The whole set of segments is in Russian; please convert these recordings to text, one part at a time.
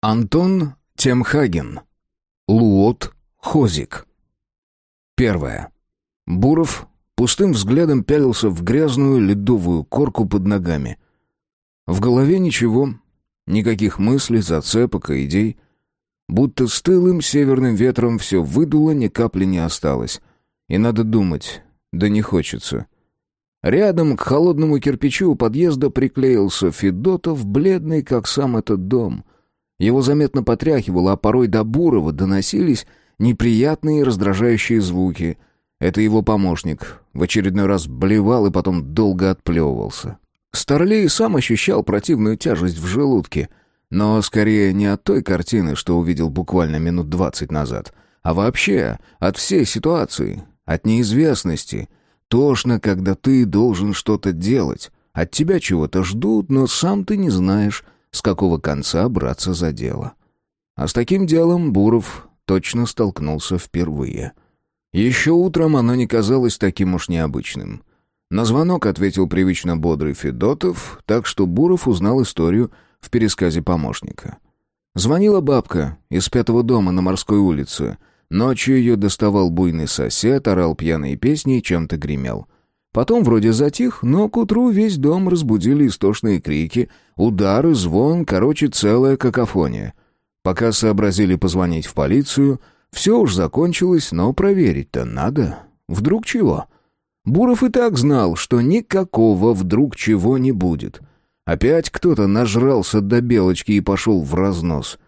Антон Темхаген. Луот Хозик. Первое. Буров пустым взглядом пялился в грязную ледовую корку под ногами. В голове ничего, никаких мыслей, зацепок и идей. Будто стылым северным ветром все выдуло, ни капли не осталось. И надо думать, да не хочется. Рядом к холодному кирпичу у подъезда приклеился Федотов, бледный, как сам этот дом — его заметно потряхивало, а порой до Бурова доносились неприятные раздражающие звуки. Это его помощник. В очередной раз блевал и потом долго отплевывался. Старлей сам ощущал противную тяжесть в желудке, но скорее не от той картины, что увидел буквально минут двадцать назад, а вообще от всей ситуации, от неизвестности. Тошно, когда ты должен что-то делать. От тебя чего-то ждут, но сам ты не знаешь, с какого конца браться за дело. А с таким делом Буров точно столкнулся впервые. Еще утром оно не казалось таким уж необычным. На звонок ответил привычно бодрый Федотов, так что Буров узнал историю в пересказе помощника. Звонила бабка из пятого дома на морской улице. Ночью ее доставал буйный сосед, орал пьяные песни и чем-то гремел. Потом вроде затих, но к утру весь дом разбудили истошные крики, удары, звон, короче, целая какофония. Пока сообразили позвонить в полицию, все уж закончилось, но проверить-то надо. Вдруг чего? Буров и так знал, что никакого вдруг чего не будет. Опять кто-то нажрался до белочки и пошел в разнос.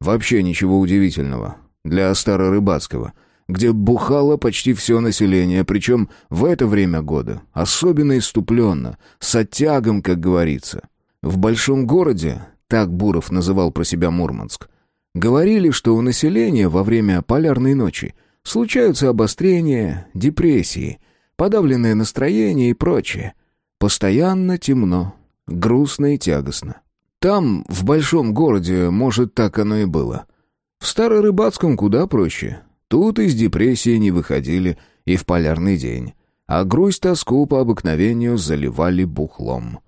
Вообще ничего удивительного. Для Старорыбацкого — где бухало почти все население, причем в это время года особенно иступленно, с оттягом, как говорится. В большом городе, так Буров называл про себя Мурманск, говорили, что у населения во время полярной ночи случаются обострения, депрессии, подавленное настроение и прочее. Постоянно темно, грустно и тягостно. Там, в большом городе, может, так оно и было. В Старорыбацком куда проще. Тут из депрессии не выходили и в полярный день, а грусть-тоску по обыкновению заливали бухлом.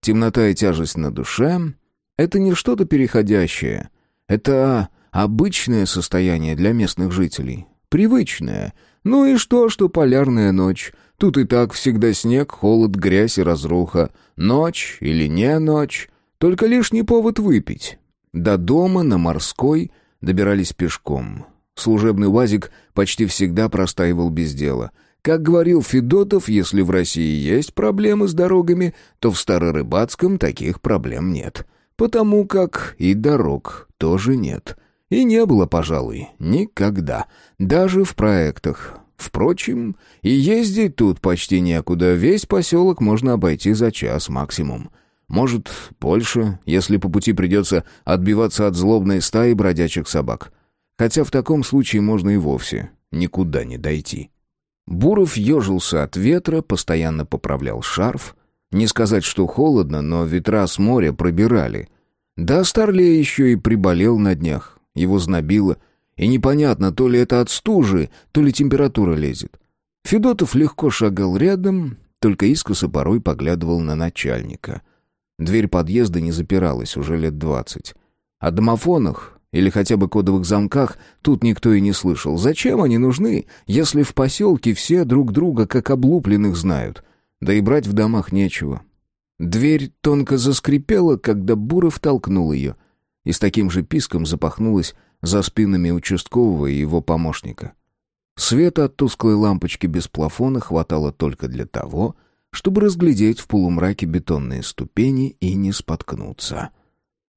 Темнота и тяжесть на душе — это не что-то переходящее. Это обычное состояние для местных жителей. Привычное. Ну и что, что полярная ночь? Тут и так всегда снег, холод, грязь и разруха. Ночь или не ночь. Только лишний повод выпить. До дома на морской добирались пешком. Служебный УАЗик почти всегда простаивал без дела. Как говорил Федотов, если в России есть проблемы с дорогами, то в Старорыбацком таких проблем нет. Потому как и дорог тоже нет. И не было, пожалуй, никогда. Даже в проектах. Впрочем, и ездить тут почти некуда. Весь поселок можно обойти за час максимум. Может, больше, если по пути придется отбиваться от злобной стаи бродячих собак. Хотя в таком случае можно и вовсе никуда не дойти. Буров ежился от ветра, постоянно поправлял шарф. Не сказать, что холодно, но ветра с моря пробирали. Да Старлей еще и приболел на днях. Его знобило. И непонятно, то ли это от стужи, то ли температура лезет. Федотов легко шагал рядом, только искоса порой поглядывал на начальника. Дверь подъезда не запиралась уже лет двадцать. О домофонах, или хотя бы кодовых замках тут никто и не слышал. Зачем они нужны, если в поселке все друг друга как облупленных знают? Да и брать в домах нечего. Дверь тонко заскрипела, когда Буров толкнул ее, и с таким же писком запахнулась за спинами участкового и его помощника. Света от тусклой лампочки без плафона хватало только для того, чтобы разглядеть в полумраке бетонные ступени и не споткнуться.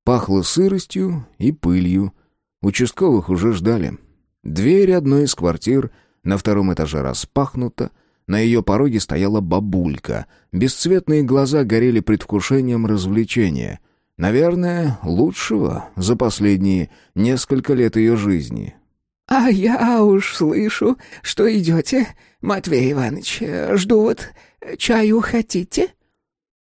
Пахло сыростью и пылью. Участковых уже ждали. Дверь одной из квартир на втором этаже распахнута. На ее пороге стояла бабулька. Бесцветные глаза горели предвкушением развлечения. Наверное, лучшего за последние несколько лет ее жизни. «А я уж слышу, что идете, Матвей Иванович. Жду вот, чаю хотите?»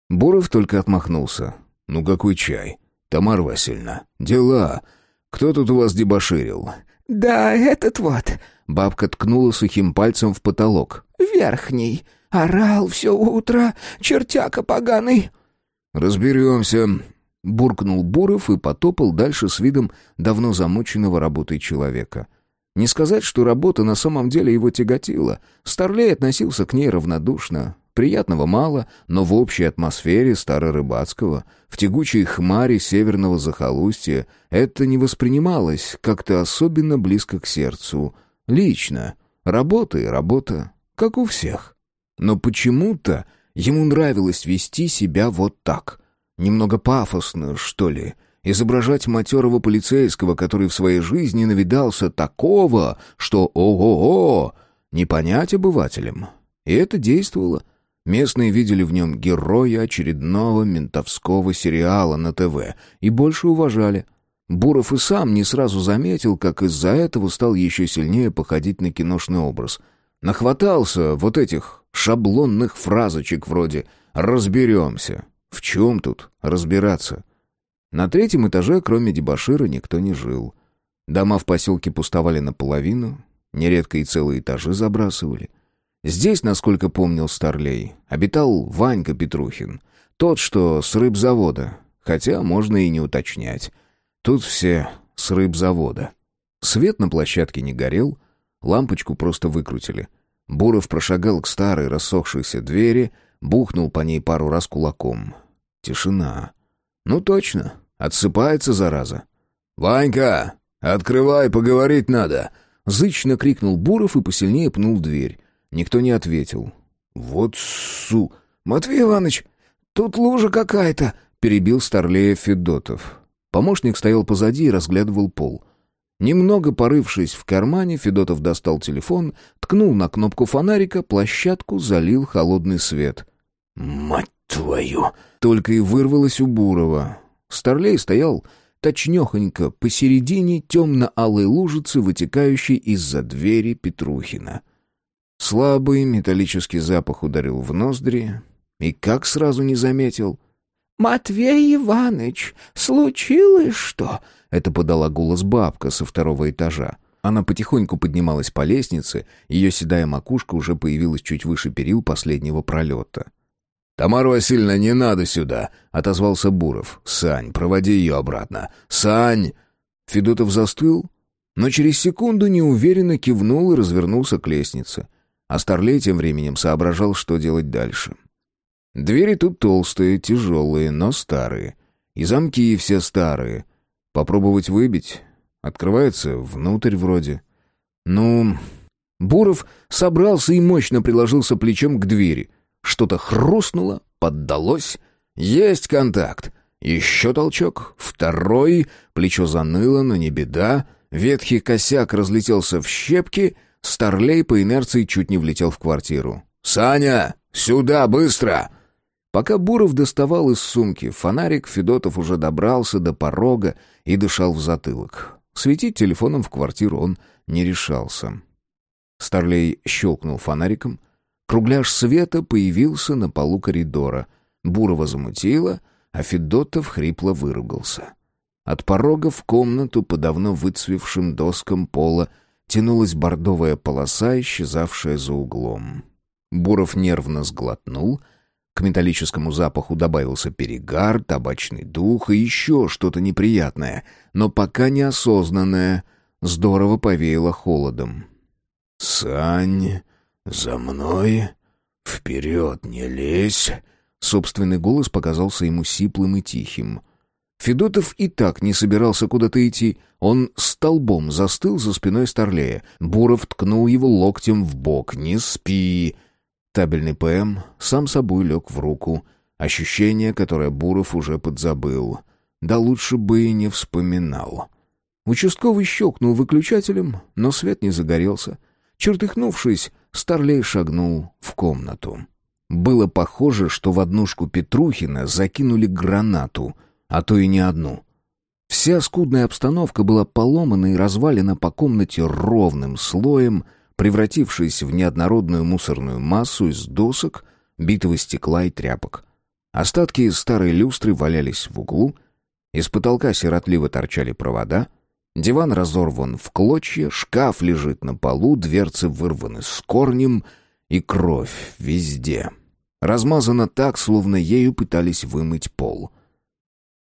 Буров только отмахнулся. «Ну какой чай? «Тамара Васильевна, дела. Кто тут у вас дебоширил?» «Да, этот вот». Бабка ткнула сухим пальцем в потолок. «Верхний. Орал все утро. Чертяка поганый». «Разберемся». буркнул Буров и потопал дальше с видом давно замученного работой человека. Не сказать, что работа на самом деле его тяготила. Старлей относился к ней равнодушно. Приятного мало, но в общей атмосфере старорыбацкого, в тягучей хмаре северного захолустья это не воспринималось как-то особенно близко к сердцу. Лично. Работа и работа, как у всех. Но почему-то ему нравилось вести себя вот так. Немного пафосно, что ли, изображать матерого полицейского, который в своей жизни навидался такого, что ого-го, не понять обывателям. И это действовало. Местные видели в нем героя очередного ментовского сериала на ТВ и больше уважали. Буров и сам не сразу заметил, как из-за этого стал еще сильнее походить на киношный образ. Нахватался вот этих шаблонных фразочек вроде «разберемся». В чем тут разбираться? На третьем этаже, кроме дебашира, никто не жил. Дома в поселке пустовали наполовину, нередко и целые этажи забрасывали. Здесь, насколько помнил Старлей, обитал Ванька Петрухин, тот, что с рыбзавода, хотя можно и не уточнять. Тут все с рыбзавода. Свет на площадке не горел, лампочку просто выкрутили. Буров прошагал к старой рассохшейся двери, бухнул по ней пару раз кулаком. Тишина. Ну точно, отсыпается зараза. «Ванька, открывай, поговорить надо!» Зычно крикнул Буров и посильнее пнул дверь. Никто не ответил. «Вот су...» «Матвей Иванович, тут лужа какая-то!» перебил Старлея Федотов. Помощник стоял позади и разглядывал пол. Немного порывшись в кармане, Федотов достал телефон, ткнул на кнопку фонарика, площадку залил холодный свет. «Мать твою!» Только и вырвалось у Бурова. Старлей стоял точнёхонько посередине темно-алой лужицы, вытекающей из-за двери Петрухина. Слабый металлический запах ударил в ноздри, и как сразу не заметил. «Матвей Иваныч, случилось что?» — это подала голос бабка со второго этажа. Она потихоньку поднималась по лестнице, ее седая макушка уже появилась чуть выше перил последнего пролета. «Тамара Васильевна, не надо сюда!» — отозвался Буров. «Сань, проводи ее обратно! Сань!» Федотов застыл, но через секунду неуверенно кивнул и развернулся к лестнице. А Старлей тем временем соображал, что делать дальше. Двери тут толстые, тяжелые, но старые. И замки все старые. Попробовать выбить? Открывается внутрь вроде. Ну... Буров собрался и мощно приложился плечом к двери. Что-то хрустнуло, поддалось. Есть контакт. Еще толчок. Второй. Плечо заныло, но не беда. Ветхий косяк разлетелся в щепки — Старлей по инерции чуть не влетел в квартиру. «Саня, сюда, быстро!» Пока Буров доставал из сумки фонарик, Федотов уже добрался до порога и дышал в затылок. Светить телефоном в квартиру он не решался. Старлей щелкнул фонариком. Кругляш света появился на полу коридора. Бурова замутило, а Федотов хрипло выругался. От порога в комнату по давно выцвевшим доскам пола тянулась бордовая полоса, исчезавшая за углом. Буров нервно сглотнул. К металлическому запаху добавился перегар, табачный дух и еще что-то неприятное, но пока неосознанное, здорово повеяло холодом. «Сань, за мной, вперед не лезь!» Собственный голос показался ему сиплым и тихим — Федотов и так не собирался куда-то идти. Он столбом застыл за спиной Старлея. Буров ткнул его локтем в бок. «Не спи!» Табельный ПМ сам собой лег в руку. Ощущение, которое Буров уже подзабыл. Да лучше бы и не вспоминал. Участковый щелкнул выключателем, но свет не загорелся. Чертыхнувшись, Старлей шагнул в комнату. Было похоже, что в однушку Петрухина закинули гранату — а то и не одну. Вся скудная обстановка была поломана и развалена по комнате ровным слоем, превратившись в неоднородную мусорную массу из досок, битого стекла и тряпок. Остатки старой люстры валялись в углу, из потолка сиротливо торчали провода, диван разорван в клочья, шкаф лежит на полу, дверцы вырваны с корнем, и кровь везде. Размазана так, словно ею пытались вымыть пол —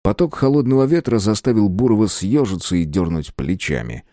Поток холодного ветра заставил Бурова съежиться и дернуть плечами.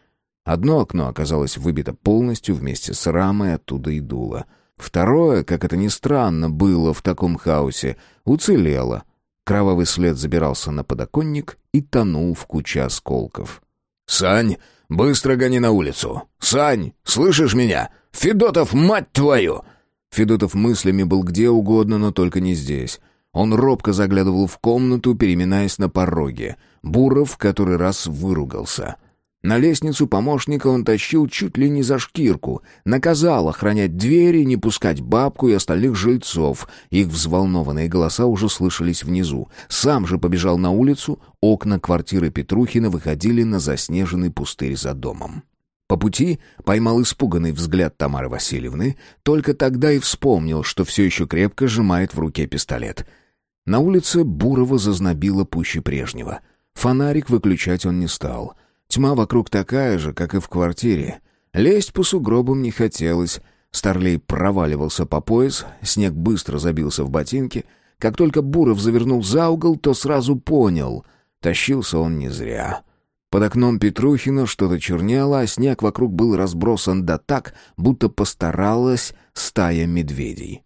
Одно окно оказалось выбито полностью вместе с рамой, оттуда и дуло. Второе, как это ни странно было в таком хаосе, уцелело. Кровавый след забирался на подоконник и тонул в куче осколков. «Сань, быстро гони на улицу! Сань, слышишь меня? Федотов, мать твою!» Федотов мыслями был где угодно, но только не здесь. Он робко заглядывал в комнату, переминаясь на пороге. Буров который раз выругался. На лестницу помощника он тащил чуть ли не за шкирку, наказал охранять двери, не пускать бабку и остальных жильцов. Их взволнованные голоса уже слышались внизу. Сам же побежал на улицу, окна квартиры Петрухина выходили на заснеженный пустырь за домом. По пути поймал испуганный взгляд Тамары Васильевны, только тогда и вспомнил, что все еще крепко сжимает в руке пистолет — на улице Бурова зазнобило пуще прежнего. Фонарик выключать он не стал. Тьма вокруг такая же, как и в квартире. Лезть по сугробам не хотелось. Старлей проваливался по пояс, снег быстро забился в ботинки. Как только Буров завернул за угол, то сразу понял — тащился он не зря. Под окном Петрухина что-то чернело, а снег вокруг был разбросан да так, будто постаралась стая медведей.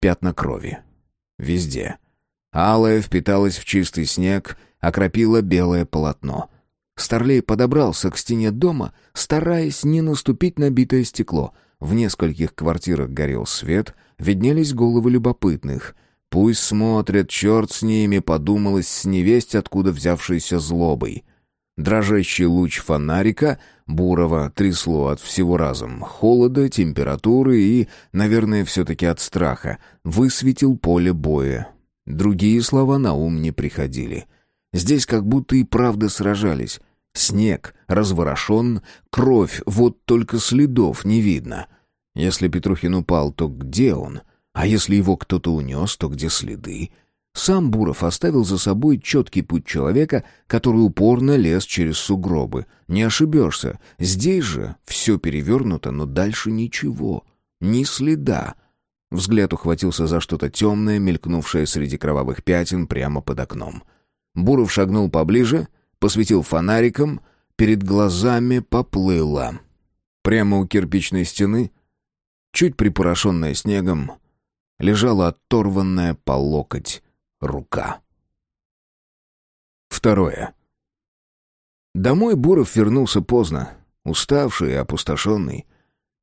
Пятна крови. Везде. Алая впиталась в чистый снег, окропила белое полотно. Старлей подобрался к стене дома, стараясь не наступить на битое стекло. В нескольких квартирах горел свет, виднелись головы любопытных. «Пусть смотрят, черт с ними», — подумалось с невесть, откуда взявшейся злобой. Дрожащий луч фонарика Бурова трясло от всего разом. Холода, температуры и, наверное, все-таки от страха. Высветил поле боя. Другие слова на ум не приходили. Здесь как будто и правда сражались. Снег разворошен, кровь, вот только следов не видно. Если Петрухин упал, то где он? А если его кто-то унес, то где следы? Сам Буров оставил за собой четкий путь человека, который упорно лез через сугробы. Не ошибешься. Здесь же все перевернуто, но дальше ничего. Ни следа. Взгляд ухватился за что-то темное, мелькнувшее среди кровавых пятен прямо под окном. Буров шагнул поближе, посветил фонариком, перед глазами поплыло. Прямо у кирпичной стены, чуть припорошенная снегом, лежала оторванная по локоть рука. Второе. Домой Буров вернулся поздно, уставший и опустошенный.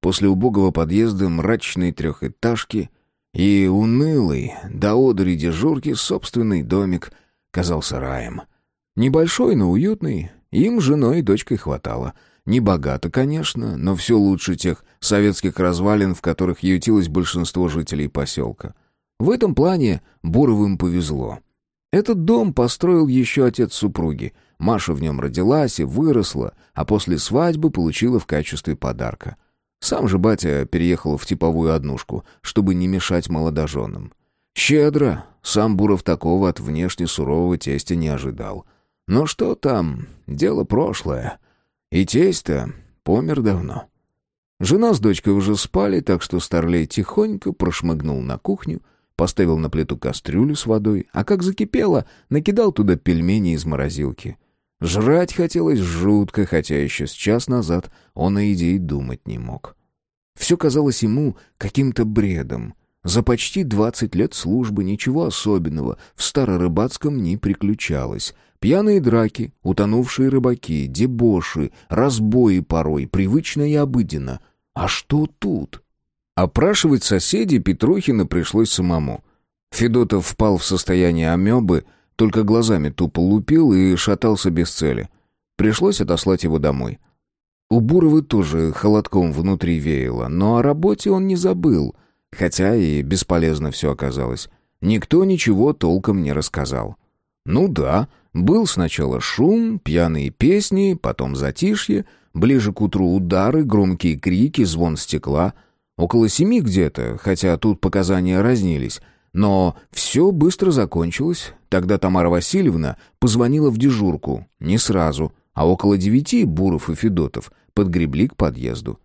После убогого подъезда мрачной трехэтажки и унылый до одури дежурки собственный домик казался раем. Небольшой, но уютный, им женой и дочкой хватало. Не богато, конечно, но все лучше тех советских развалин, в которых ютилось большинство жителей поселка. В этом плане Буровым повезло. Этот дом построил еще отец супруги. Маша в нем родилась и выросла, а после свадьбы получила в качестве подарка — сам же батя переехал в типовую однушку, чтобы не мешать молодоженам. Щедро, сам Буров такого от внешне сурового тестя не ожидал. Но что там, дело прошлое. И тесть-то помер давно. Жена с дочкой уже спали, так что Старлей тихонько прошмыгнул на кухню, поставил на плиту кастрюлю с водой, а как закипело, накидал туда пельмени из морозилки — Жрать хотелось жутко, хотя еще с час назад он о идее думать не мог. Все казалось ему каким-то бредом. За почти двадцать лет службы ничего особенного в Старорыбацком не приключалось. Пьяные драки, утонувшие рыбаки, дебоши, разбои порой, привычно и обыденно. А что тут? Опрашивать соседей Петрухина пришлось самому. Федотов впал в состояние амебы, только глазами тупо лупил и шатался без цели. Пришлось отослать его домой. У Буровы тоже холодком внутри веяло, но о работе он не забыл, хотя и бесполезно все оказалось. Никто ничего толком не рассказал. Ну да, был сначала шум, пьяные песни, потом затишье, ближе к утру удары, громкие крики, звон стекла. Около семи где-то, хотя тут показания разнились — но все быстро закончилось. Тогда Тамара Васильевна позвонила в дежурку. Не сразу, а около девяти Буров и Федотов подгребли к подъезду.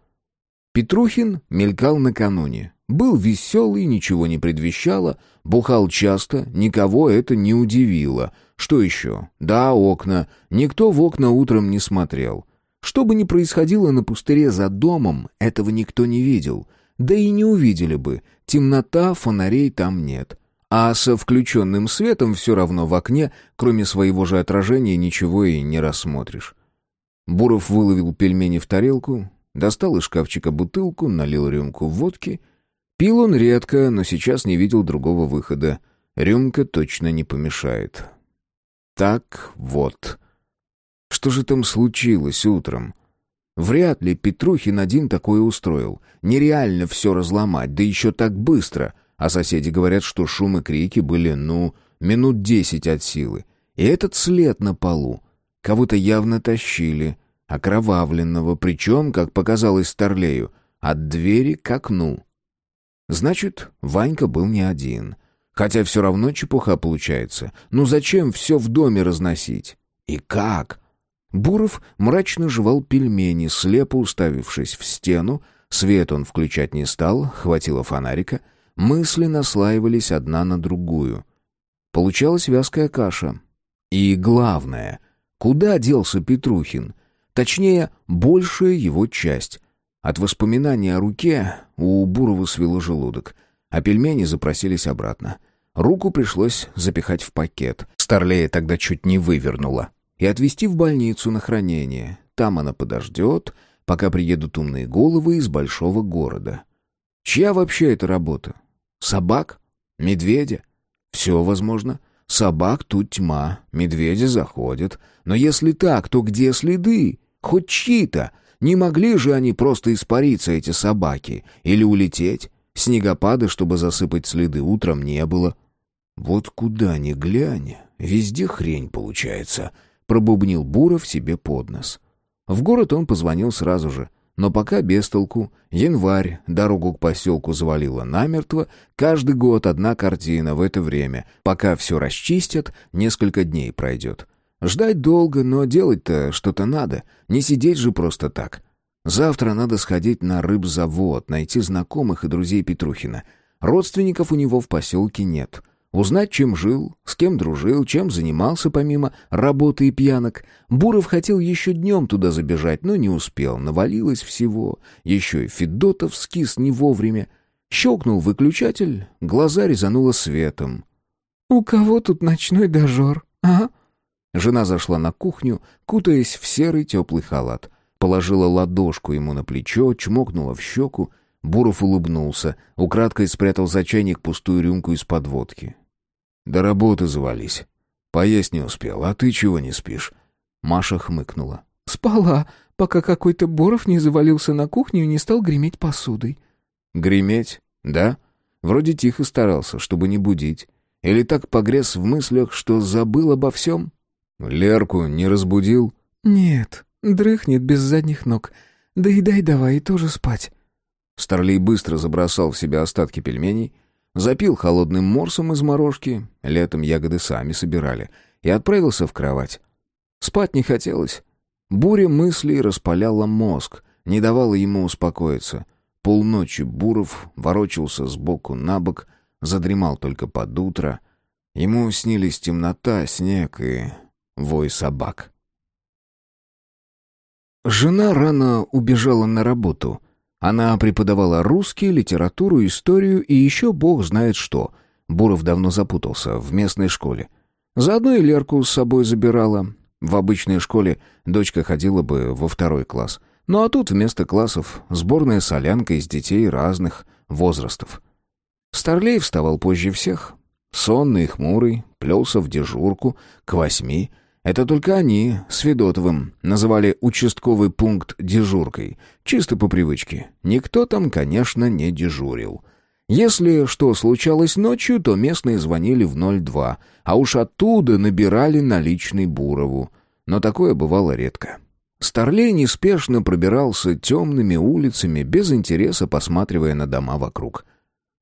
Петрухин мелькал накануне. Был веселый, ничего не предвещало, бухал часто, никого это не удивило. Что еще? Да, окна. Никто в окна утром не смотрел. Что бы ни происходило на пустыре за домом, этого никто не видел. Да и не увидели бы. Темнота, фонарей там нет. А со включенным светом все равно в окне, кроме своего же отражения, ничего и не рассмотришь. Буров выловил пельмени в тарелку, достал из шкафчика бутылку, налил рюмку водки. Пил он редко, но сейчас не видел другого выхода. Рюмка точно не помешает. Так вот. Что же там случилось утром? Вряд ли Петрухин один такое устроил. Нереально все разломать, да еще так быстро. А соседи говорят, что шум и крики были, ну, минут десять от силы. И этот след на полу. Кого-то явно тащили, окровавленного, причем, как показалось Старлею, от двери к окну. Значит, Ванька был не один. Хотя все равно чепуха получается. Ну зачем все в доме разносить? И как? Буров мрачно жевал пельмени, слепо уставившись в стену. Свет он включать не стал, хватило фонарика — Мысли наслаивались одна на другую. Получалась вязкая каша. И главное, куда делся Петрухин? Точнее, большая его часть. От воспоминания о руке у Бурова свело желудок, а пельмени запросились обратно. Руку пришлось запихать в пакет. Старлея тогда чуть не вывернула. И отвезти в больницу на хранение. Там она подождет, пока приедут умные головы из большого города. Чья вообще эта работа? Собак? Медведя? Все возможно. Собак тут тьма, медведи заходят. Но если так, то где следы? Хоть чьи-то. Не могли же они просто испариться, эти собаки, или улететь? Снегопада, чтобы засыпать следы, утром не было. Вот куда ни глянь, везде хрень получается, пробубнил Буров себе под нос. В город он позвонил сразу же — но пока без толку. Январь, дорогу к поселку завалило намертво. Каждый год одна картина в это время. Пока все расчистят, несколько дней пройдет. Ждать долго, но делать-то что-то надо. Не сидеть же просто так. Завтра надо сходить на рыбзавод, найти знакомых и друзей Петрухина. Родственников у него в поселке нет. Узнать, чем жил, с кем дружил, чем занимался помимо работы и пьянок. Буров хотел еще днем туда забежать, но не успел. Навалилось всего. Еще и Федотов скис не вовремя. Щелкнул выключатель, глаза резануло светом. «У кого тут ночной дожор, а?» Жена зашла на кухню, кутаясь в серый теплый халат. Положила ладошку ему на плечо, чмокнула в щеку. Буров улыбнулся, украдкой спрятал за чайник пустую рюмку из-под водки. До работы завались. Поесть не успел, а ты чего не спишь?» Маша хмыкнула. «Спала, пока какой-то Боров не завалился на кухню и не стал греметь посудой». «Греметь? Да? Вроде тихо старался, чтобы не будить. Или так погряз в мыслях, что забыл обо всем?» «Лерку не разбудил?» «Нет, дрыхнет без задних ног. Доедай давай и тоже спать». Старлей быстро забросал в себя остатки пельменей, Запил холодным морсом из морожки, летом ягоды сами собирали, и отправился в кровать. Спать не хотелось. Буря мыслей распаляла мозг, не давала ему успокоиться. Полночи Буров ворочался сбоку на бок, задремал только под утро. Ему снились темнота, снег и вой собак. Жена рано убежала на работу — она преподавала русский, литературу, историю и еще бог знает что. Буров давно запутался в местной школе. Заодно и Лерку с собой забирала. В обычной школе дочка ходила бы во второй класс. Ну а тут вместо классов сборная солянка из детей разных возрастов. Старлей вставал позже всех. Сонный хмурый, плелся в дежурку к восьми, это только они с Федотовым называли участковый пункт дежуркой, чисто по привычке. Никто там, конечно, не дежурил. Если что случалось ночью, то местные звонили в 02, а уж оттуда набирали наличный Бурову. Но такое бывало редко. Старлей неспешно пробирался темными улицами, без интереса посматривая на дома вокруг.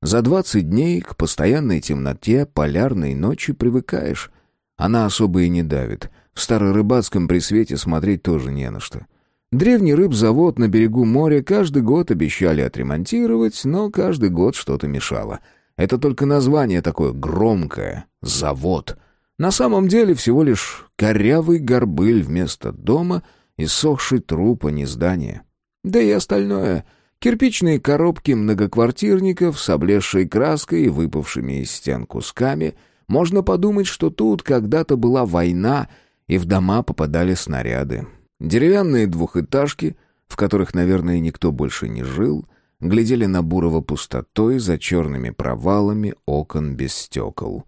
За двадцать дней к постоянной темноте полярной ночи привыкаешь — она особо и не давит. В Старорыбацком при свете смотреть тоже не на что. Древний рыбзавод на берегу моря каждый год обещали отремонтировать, но каждый год что-то мешало. Это только название такое громкое — «завод». На самом деле всего лишь корявый горбыль вместо дома и сохший труп, а не здание. Да и остальное — кирпичные коробки многоквартирников с облезшей краской и выпавшими из стен кусками. Можно подумать, что тут когда-то была война, и в дома попадали снаряды. Деревянные двухэтажки, в которых, наверное, никто больше не жил, глядели на Бурова пустотой за черными провалами окон без стекол.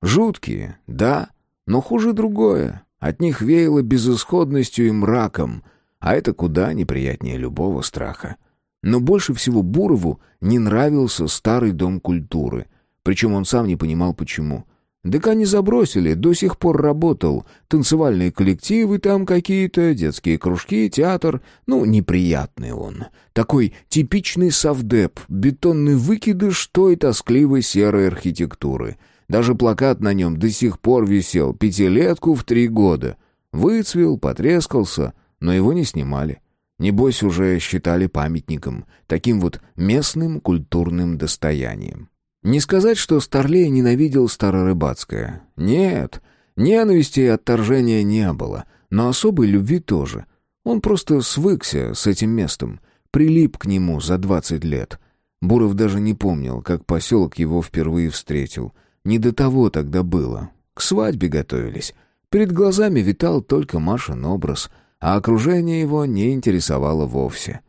Жуткие, да, но хуже другое. От них веяло безысходностью и мраком, а это куда неприятнее любого страха. Но больше всего Бурову не нравился старый дом культуры, причем он сам не понимал почему — ДК не забросили, до сих пор работал. Танцевальные коллективы там какие-то, детские кружки, театр. Ну, неприятный он. Такой типичный совдеп, бетонный выкидыш той тоскливой серой архитектуры. Даже плакат на нем до сих пор висел, пятилетку в три года. Выцвел, потрескался, но его не снимали. Небось, уже считали памятником, таким вот местным культурным достоянием. Не сказать, что Старлей ненавидел Старорыбацкое. Нет, ненависти и отторжения не было, но особой любви тоже. Он просто свыкся с этим местом, прилип к нему за двадцать лет. Буров даже не помнил, как поселок его впервые встретил. Не до того тогда было. К свадьбе готовились. Перед глазами витал только Машин образ, а окружение его не интересовало вовсе.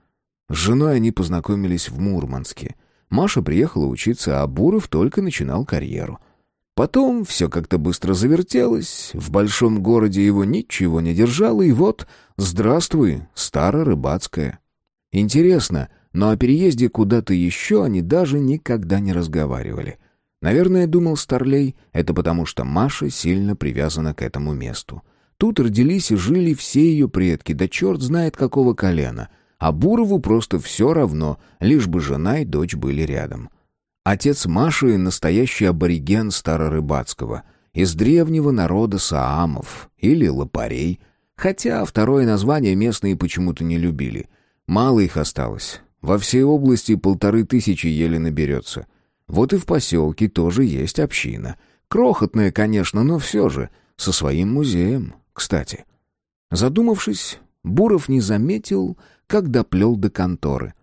С женой они познакомились в Мурманске — Маша приехала учиться, а Буров только начинал карьеру. Потом все как-то быстро завертелось, в большом городе его ничего не держало, и вот, здравствуй, старорыбацкая. Интересно, но о переезде куда-то еще они даже никогда не разговаривали. Наверное, думал Старлей, это потому что Маша сильно привязана к этому месту. Тут родились и жили все ее предки, да черт знает какого колена — а Бурову просто все равно, лишь бы жена и дочь были рядом. Отец Маши — настоящий абориген Старорыбацкого, из древнего народа Саамов или Лопарей, хотя второе название местные почему-то не любили. Мало их осталось. Во всей области полторы тысячи еле наберется. Вот и в поселке тоже есть община. Крохотная, конечно, но все же, со своим музеем, кстати. Задумавшись, Буров не заметил, как доплел до конторы.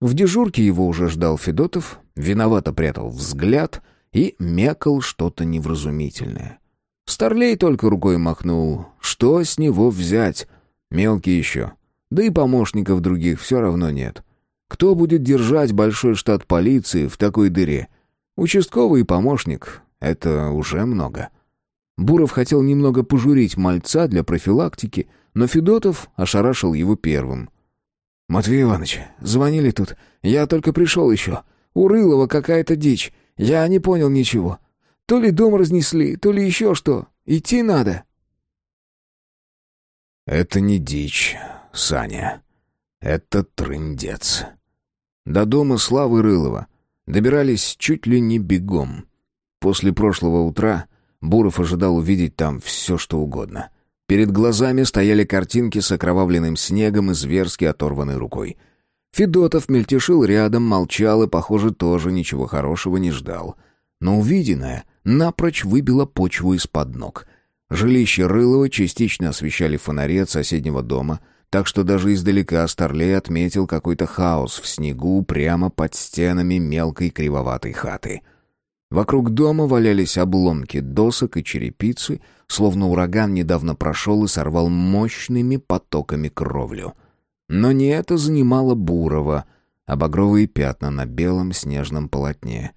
В дежурке его уже ждал Федотов, виновато прятал взгляд и мекал что-то невразумительное. Старлей только рукой махнул. Что с него взять? Мелкий еще. Да и помощников других все равно нет. Кто будет держать большой штат полиции в такой дыре? Участковый и помощник — это уже много. Буров хотел немного пожурить мальца для профилактики, но Федотов ошарашил его первым. «Матвей Иванович, звонили тут. Я только пришел еще. У Рылова какая-то дичь. Я не понял ничего. То ли дом разнесли, то ли еще что. Идти надо». «Это не дичь, Саня. Это трындец». До дома Славы Рылова добирались чуть ли не бегом. После прошлого утра Буров ожидал увидеть там все, что угодно — Перед глазами стояли картинки с окровавленным снегом и зверски оторванной рукой. Федотов мельтешил рядом, молчал и, похоже, тоже ничего хорошего не ждал. Но увиденное напрочь выбило почву из-под ног. Жилище Рылова частично освещали фонари от соседнего дома, так что даже издалека Старлей отметил какой-то хаос в снегу прямо под стенами мелкой кривоватой хаты — Вокруг дома валялись обломки досок и черепицы, словно ураган недавно прошел и сорвал мощными потоками кровлю. Но не это занимало Бурова, а багровые пятна на белом снежном полотне.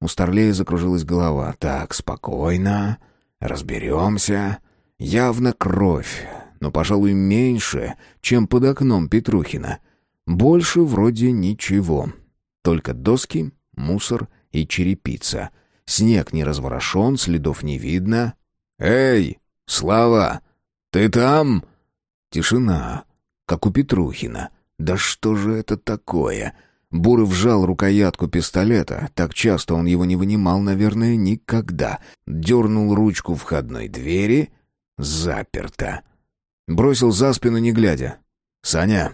У Старлея закружилась голова. «Так, спокойно, разберемся. Явно кровь, но, пожалуй, меньше, чем под окном Петрухина. Больше вроде ничего. Только доски, мусор и черепица. Снег не разворошен, следов не видно. «Эй, Слава, ты там?» Тишина, как у Петрухина. «Да что же это такое?» Буров вжал рукоятку пистолета, так часто он его не вынимал, наверное, никогда. Дернул ручку входной двери. Заперто. Бросил за спину, не глядя. «Саня,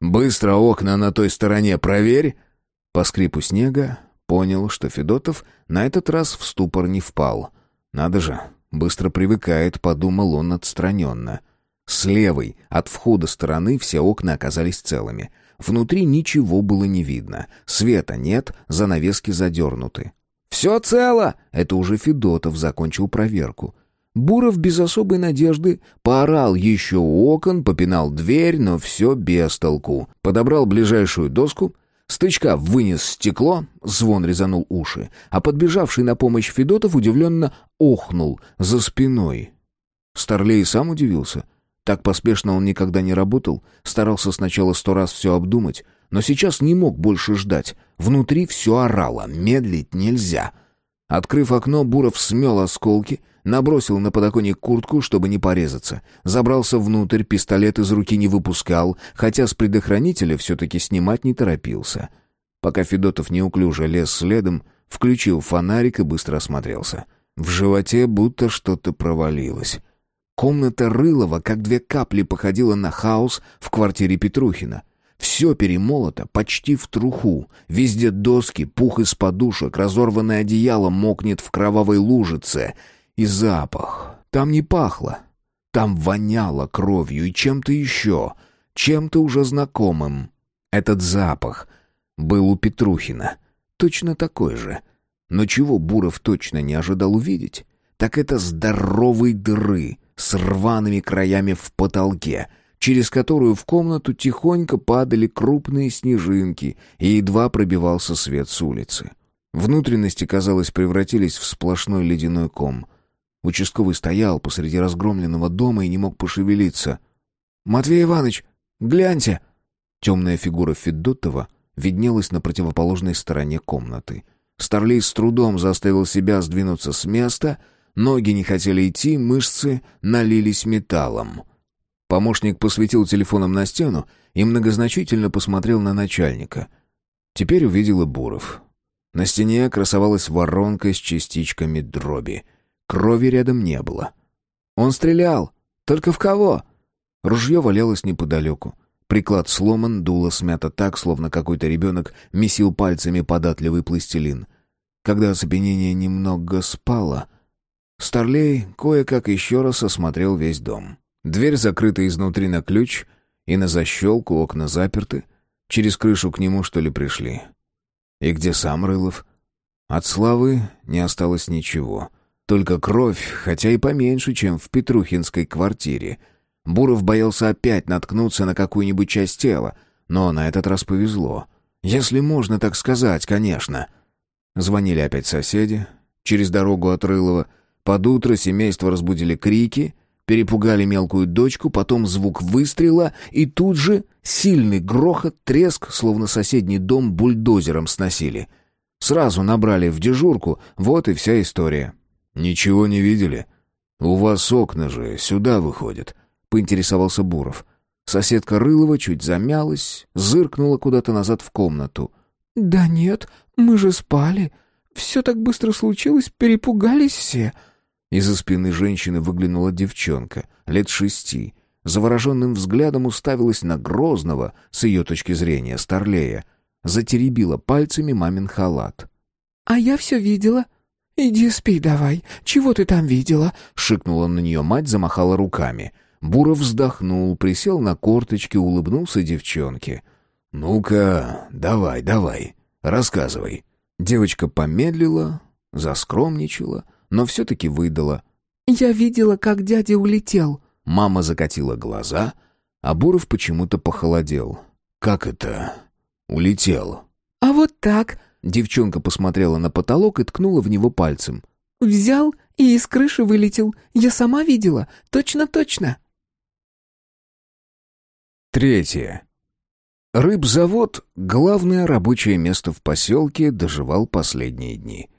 быстро окна на той стороне проверь!» По скрипу снега понял, что Федотов на этот раз в ступор не впал. «Надо же, быстро привыкает», — подумал он отстраненно. С левой, от входа стороны, все окна оказались целыми. Внутри ничего было не видно. Света нет, занавески задернуты. «Все цело!» — это уже Федотов закончил проверку. Буров без особой надежды поорал еще у окон, попинал дверь, но все без толку. Подобрал ближайшую доску, стычка вынес стекло, звон резанул уши, а подбежавший на помощь Федотов удивленно охнул за спиной. Старлей сам удивился. Так поспешно он никогда не работал, старался сначала сто раз все обдумать, но сейчас не мог больше ждать. Внутри все орало, медлить нельзя. Открыв окно, Буров смел осколки — Набросил на подоконник куртку, чтобы не порезаться. Забрался внутрь, пистолет из руки не выпускал, хотя с предохранителя все-таки снимать не торопился. Пока Федотов неуклюже лез следом, включил фонарик и быстро осмотрелся. В животе будто что-то провалилось. Комната Рылова, как две капли, походила на хаос в квартире Петрухина. Все перемолото, почти в труху. Везде доски, пух из подушек, разорванное одеяло мокнет в кровавой лужице — и запах. Там не пахло. Там воняло кровью и чем-то еще, чем-то уже знакомым. Этот запах был у Петрухина. Точно такой же. Но чего Буров точно не ожидал увидеть, так это здоровой дыры с рваными краями в потолке, через которую в комнату тихонько падали крупные снежинки и едва пробивался свет с улицы. Внутренности, казалось, превратились в сплошной ледяной ком — Участковый стоял посреди разгромленного дома и не мог пошевелиться. «Матвей Иванович, гляньте!» Темная фигура Федотова виднелась на противоположной стороне комнаты. Старлей с трудом заставил себя сдвинуться с места, ноги не хотели идти, мышцы налились металлом. Помощник посветил телефоном на стену и многозначительно посмотрел на начальника. Теперь увидел и Буров. На стене красовалась воронка с частичками дроби — Крови рядом не было. «Он стрелял! Только в кого?» Ружье валялось неподалеку. Приклад сломан, дуло смято так, словно какой-то ребенок месил пальцами податливый пластилин. Когда оцепенение немного спало, Старлей кое-как еще раз осмотрел весь дом. Дверь закрыта изнутри на ключ, и на защелку окна заперты. Через крышу к нему, что ли, пришли. И где сам Рылов? От славы не осталось ничего. Только кровь, хотя и поменьше, чем в Петрухинской квартире. Буров боялся опять наткнуться на какую-нибудь часть тела, но на этот раз повезло. Если можно так сказать, конечно. Звонили опять соседи. Через дорогу от Рылова. Под утро семейство разбудили крики, перепугали мелкую дочку, потом звук выстрела, и тут же сильный грохот, треск, словно соседний дом бульдозером сносили. Сразу набрали в дежурку, вот и вся история. «Ничего не видели? У вас окна же сюда выходят», — поинтересовался Буров. Соседка Рылова чуть замялась, зыркнула куда-то назад в комнату. «Да нет, мы же спали. Все так быстро случилось, перепугались все». Из-за спины женщины выглянула девчонка, лет шести. Завороженным взглядом уставилась на Грозного, с ее точки зрения, Старлея. Затеребила пальцами мамин халат. «А я все видела», «Иди спи давай. Чего ты там видела?» — шикнула на нее мать, замахала руками. Буров вздохнул, присел на корточки, улыбнулся девчонке. «Ну-ка, давай, давай, рассказывай». Девочка помедлила, заскромничала, но все-таки выдала. «Я видела, как дядя улетел». Мама закатила глаза, а Буров почему-то похолодел. «Как это? Улетел?» «А вот так», Девчонка посмотрела на потолок и ткнула в него пальцем. «Взял и из крыши вылетел. Я сама видела. Точно-точно». Третье. Рыбзавод, главное рабочее место в поселке, доживал последние дни.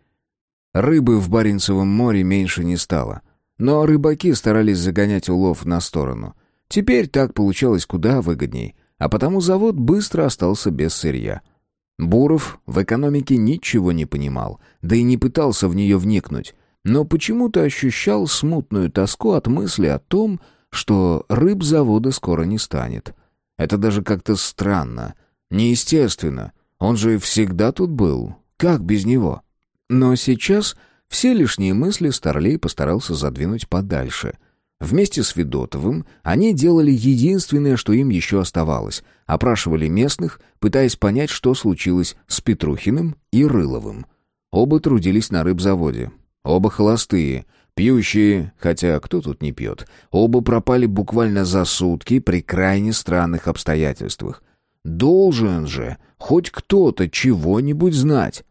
Рыбы в Баренцевом море меньше не стало, но рыбаки старались загонять улов на сторону. Теперь так получалось куда выгодней, а потому завод быстро остался без сырья — Буров в экономике ничего не понимал, да и не пытался в нее вникнуть, но почему-то ощущал смутную тоску от мысли о том, что рыб завода скоро не станет. Это даже как-то странно, неестественно. Он же всегда тут был. Как без него? Но сейчас все лишние мысли Старлей постарался задвинуть подальше. Вместе с Федотовым они делали единственное, что им еще оставалось. Опрашивали местных, пытаясь понять, что случилось с Петрухиным и Рыловым. Оба трудились на рыбзаводе. Оба холостые, пьющие, хотя кто тут не пьет. Оба пропали буквально за сутки при крайне странных обстоятельствах. Должен же хоть кто-то чего-нибудь знать.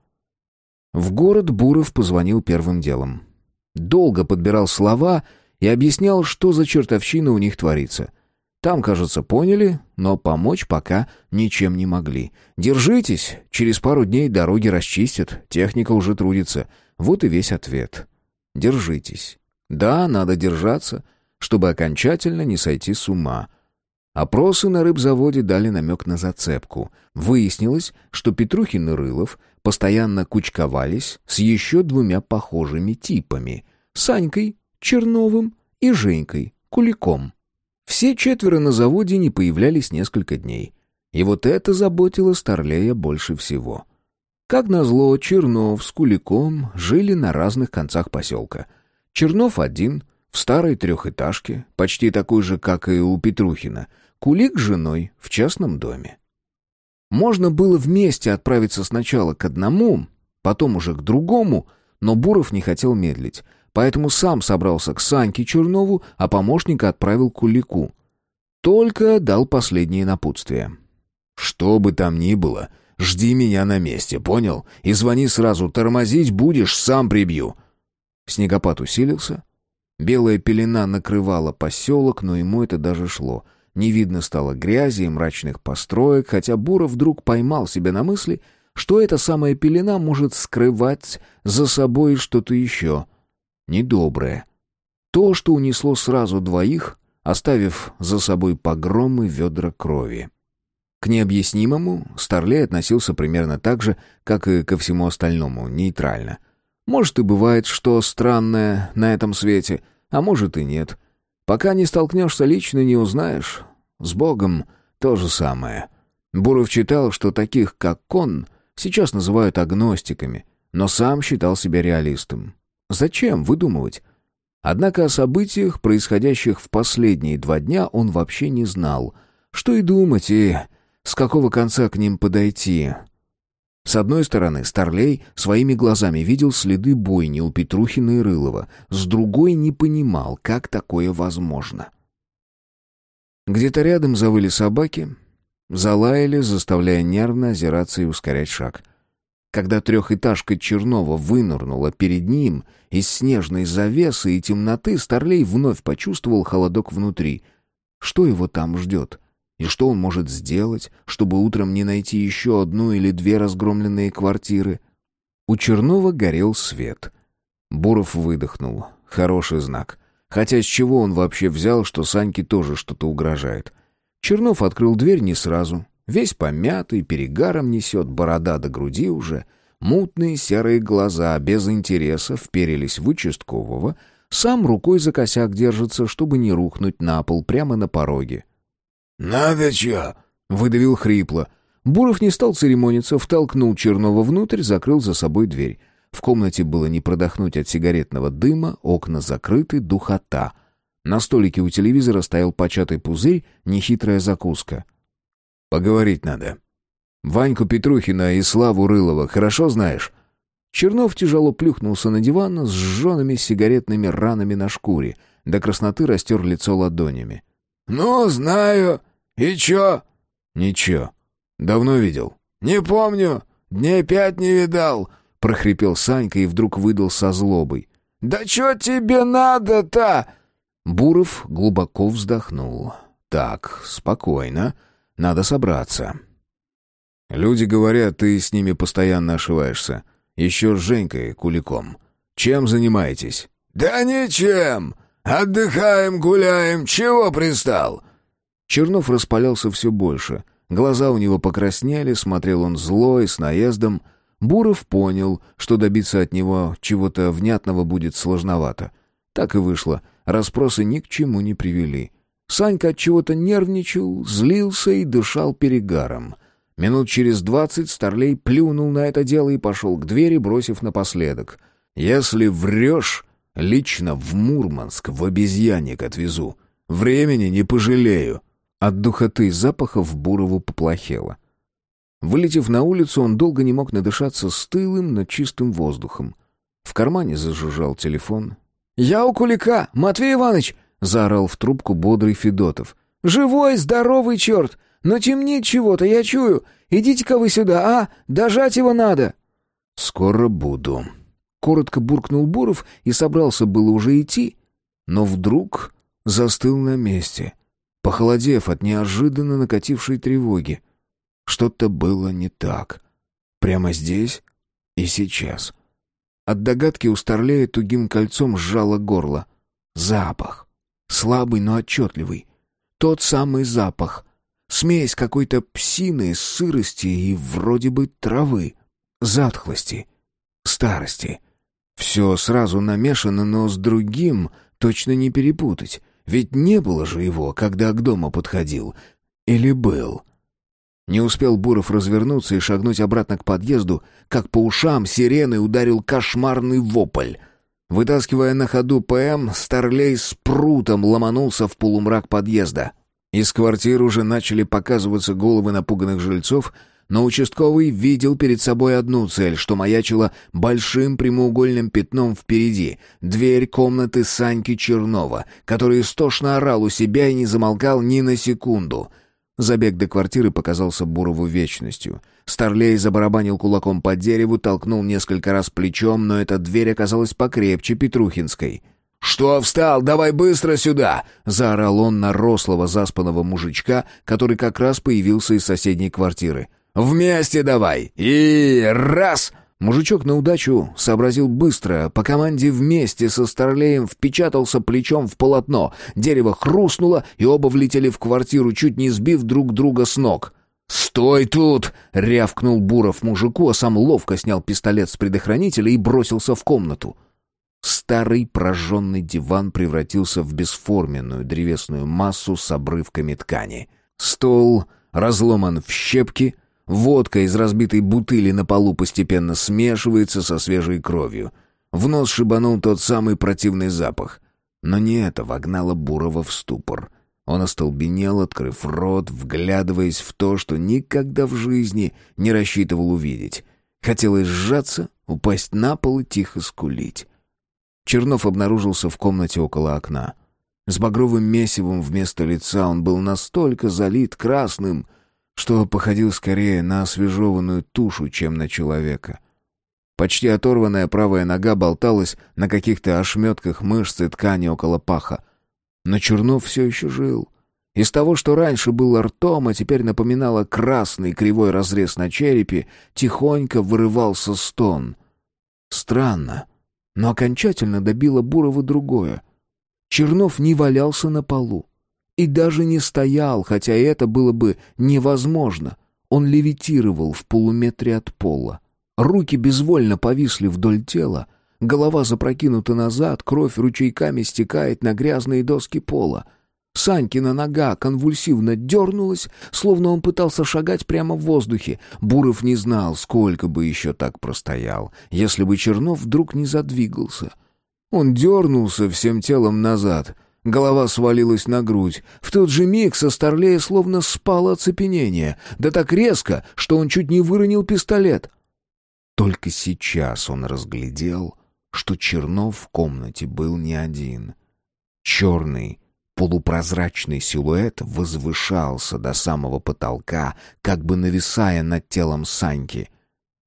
В город Буров позвонил первым делом. Долго подбирал слова и объяснял, что за чертовщина у них творится. Там, кажется, поняли, но помочь пока ничем не могли. «Держитесь, через пару дней дороги расчистят, техника уже трудится». Вот и весь ответ. «Держитесь». Да, надо держаться, чтобы окончательно не сойти с ума. Опросы на рыбзаводе дали намек на зацепку. Выяснилось, что Петрухин и Рылов постоянно кучковались с еще двумя похожими типами — Санькой, Черновым и Женькой, Куликом. Все четверо на заводе не появлялись несколько дней. И вот это заботило Старлея больше всего. Как назло, Чернов с Куликом жили на разных концах поселка. Чернов один, в старой трехэтажке, почти такой же, как и у Петрухина. Кулик с женой в частном доме. Можно было вместе отправиться сначала к одному, потом уже к другому, но Буров не хотел медлить. Поэтому сам собрался к Саньке Чернову, а помощника отправил к Кулику. Только дал последнее напутствие. «Что бы там ни было, жди меня на месте, понял? И звони сразу, тормозить будешь, сам прибью». Снегопад усилился. Белая пелена накрывала поселок, но ему это даже шло. Не видно стало грязи и мрачных построек, хотя Буров вдруг поймал себя на мысли, что эта самая пелена может скрывать за собой что-то еще — недоброе. То, что унесло сразу двоих, оставив за собой погромы ведра крови. К необъяснимому Старлей относился примерно так же, как и ко всему остальному, нейтрально. Может и бывает, что странное на этом свете, а может и нет. Пока не столкнешься лично, не узнаешь. С Богом то же самое. Буров читал, что таких, как он, сейчас называют агностиками, но сам считал себя реалистом. Зачем выдумывать? Однако о событиях, происходящих в последние два дня, он вообще не знал. Что и думать, и с какого конца к ним подойти. С одной стороны, Старлей своими глазами видел следы бойни у Петрухина и Рылова, с другой не понимал, как такое возможно. Где-то рядом завыли собаки, залаяли, заставляя нервно озираться и ускорять шаг — когда трехэтажка Чернова вынырнула перед ним из снежной завесы и темноты, Старлей вновь почувствовал холодок внутри. Что его там ждет? И что он может сделать, чтобы утром не найти еще одну или две разгромленные квартиры? У Чернова горел свет. Буров выдохнул. Хороший знак. Хотя с чего он вообще взял, что Саньке тоже что-то угрожает? Чернов открыл дверь не сразу. Весь помятый, перегаром несет, борода до груди уже. Мутные серые глаза без интереса вперились в участкового, сам рукой за косяк держится, чтобы не рухнуть на пол прямо на пороге. «Надо чё?» — выдавил хрипло. Буров не стал церемониться, втолкнул Чернова внутрь, закрыл за собой дверь. В комнате было не продохнуть от сигаретного дыма, окна закрыты, духота. На столике у телевизора стоял початый пузырь, нехитрая закуска — Поговорить надо. Ваньку Петрухина и Славу Рылова хорошо знаешь?» Чернов тяжело плюхнулся на диван с сжженными сигаретными ранами на шкуре, до красноты растер лицо ладонями. «Ну, знаю. И чё?» «Ничего. Давно видел?» «Не помню. Дней пять не видал», — прохрипел Санька и вдруг выдал со злобой. «Да чё тебе надо-то?» Буров глубоко вздохнул. «Так, спокойно. Надо собраться. Люди говорят, ты с ними постоянно ошиваешься. Еще с Женькой Куликом. Чем занимаетесь? Да ничем. Отдыхаем, гуляем. Чего пристал? Чернов распалялся все больше. Глаза у него покраснели, смотрел он зло и с наездом. Буров понял, что добиться от него чего-то внятного будет сложновато. Так и вышло. Распросы ни к чему не привели. Санька от чего-то нервничал, злился и дышал перегаром. Минут через двадцать Старлей плюнул на это дело и пошел к двери, бросив напоследок. «Если врешь, лично в Мурманск в обезьянник отвезу. Времени не пожалею». От духоты запахов Бурову поплохело. Вылетев на улицу, он долго не мог надышаться стылым, но чистым воздухом. В кармане зажужжал телефон. «Я у Кулика, Матвей Иванович!» — заорал в трубку бодрый Федотов. «Живой, здоровый черт! Но темнеет чего-то, я чую. Идите-ка вы сюда, а? Дожать его надо!» «Скоро буду», — коротко буркнул Буров и собрался было уже идти, но вдруг застыл на месте, похолодев от неожиданно накатившей тревоги. Что-то было не так. Прямо здесь и сейчас. От догадки у Старлея тугим кольцом сжало горло. Запах. Слабый, но отчетливый. Тот самый запах. Смесь какой-то псины, сырости и вроде бы травы. Затхлости. Старости. Все сразу намешано, но с другим точно не перепутать. Ведь не было же его, когда к дому подходил. Или был? Не успел Буров развернуться и шагнуть обратно к подъезду, как по ушам сирены ударил кошмарный вопль. Вытаскивая на ходу ПМ, Старлей с прутом ломанулся в полумрак подъезда. Из квартир уже начали показываться головы напуганных жильцов, но участковый видел перед собой одну цель, что маячила большим прямоугольным пятном впереди — дверь комнаты Саньки Чернова, который истошно орал у себя и не замолкал ни на секунду — Забег до квартиры показался Бурову вечностью. Старлей забарабанил кулаком по дереву, толкнул несколько раз плечом, но эта дверь оказалась покрепче Петрухинской. «Что встал? Давай быстро сюда!» — заорал он на рослого заспанного мужичка, который как раз появился из соседней квартиры. «Вместе давай! И раз!» Мужичок на удачу сообразил быстро, по команде вместе со Старлеем впечатался плечом в полотно, дерево хрустнуло, и оба влетели в квартиру, чуть не сбив друг друга с ног. «Стой тут!» — рявкнул Буров мужику, а сам ловко снял пистолет с предохранителя и бросился в комнату. Старый прожженный диван превратился в бесформенную древесную массу с обрывками ткани. Стол разломан в щепки — Водка из разбитой бутыли на полу постепенно смешивается со свежей кровью. В нос шибанул тот самый противный запах. Но не это вогнало Бурова в ступор. Он остолбенел, открыв рот, вглядываясь в то, что никогда в жизни не рассчитывал увидеть. Хотелось сжаться, упасть на пол и тихо скулить. Чернов обнаружился в комнате около окна. С багровым месивом вместо лица он был настолько залит красным, что походил скорее на освежеванную тушу, чем на человека. Почти оторванная правая нога болталась на каких-то ошметках мышц и ткани около паха. Но Чернов все еще жил. Из того, что раньше было ртом, а теперь напоминало красный кривой разрез на черепе, тихонько вырывался стон. Странно, но окончательно добило Бурова другое. Чернов не валялся на полу. И даже не стоял, хотя это было бы невозможно. Он левитировал в полуметре от пола. Руки безвольно повисли вдоль тела. Голова запрокинута назад, кровь ручейками стекает на грязные доски пола. Санькина нога конвульсивно дернулась, словно он пытался шагать прямо в воздухе. Буров не знал, сколько бы еще так простоял, если бы Чернов вдруг не задвигался. Он дернулся всем телом назад — Голова свалилась на грудь. В тот же миг со Старлея словно спало оцепенение. Да так резко, что он чуть не выронил пистолет. Только сейчас он разглядел, что Чернов в комнате был не один. Черный, полупрозрачный силуэт возвышался до самого потолка, как бы нависая над телом Саньки.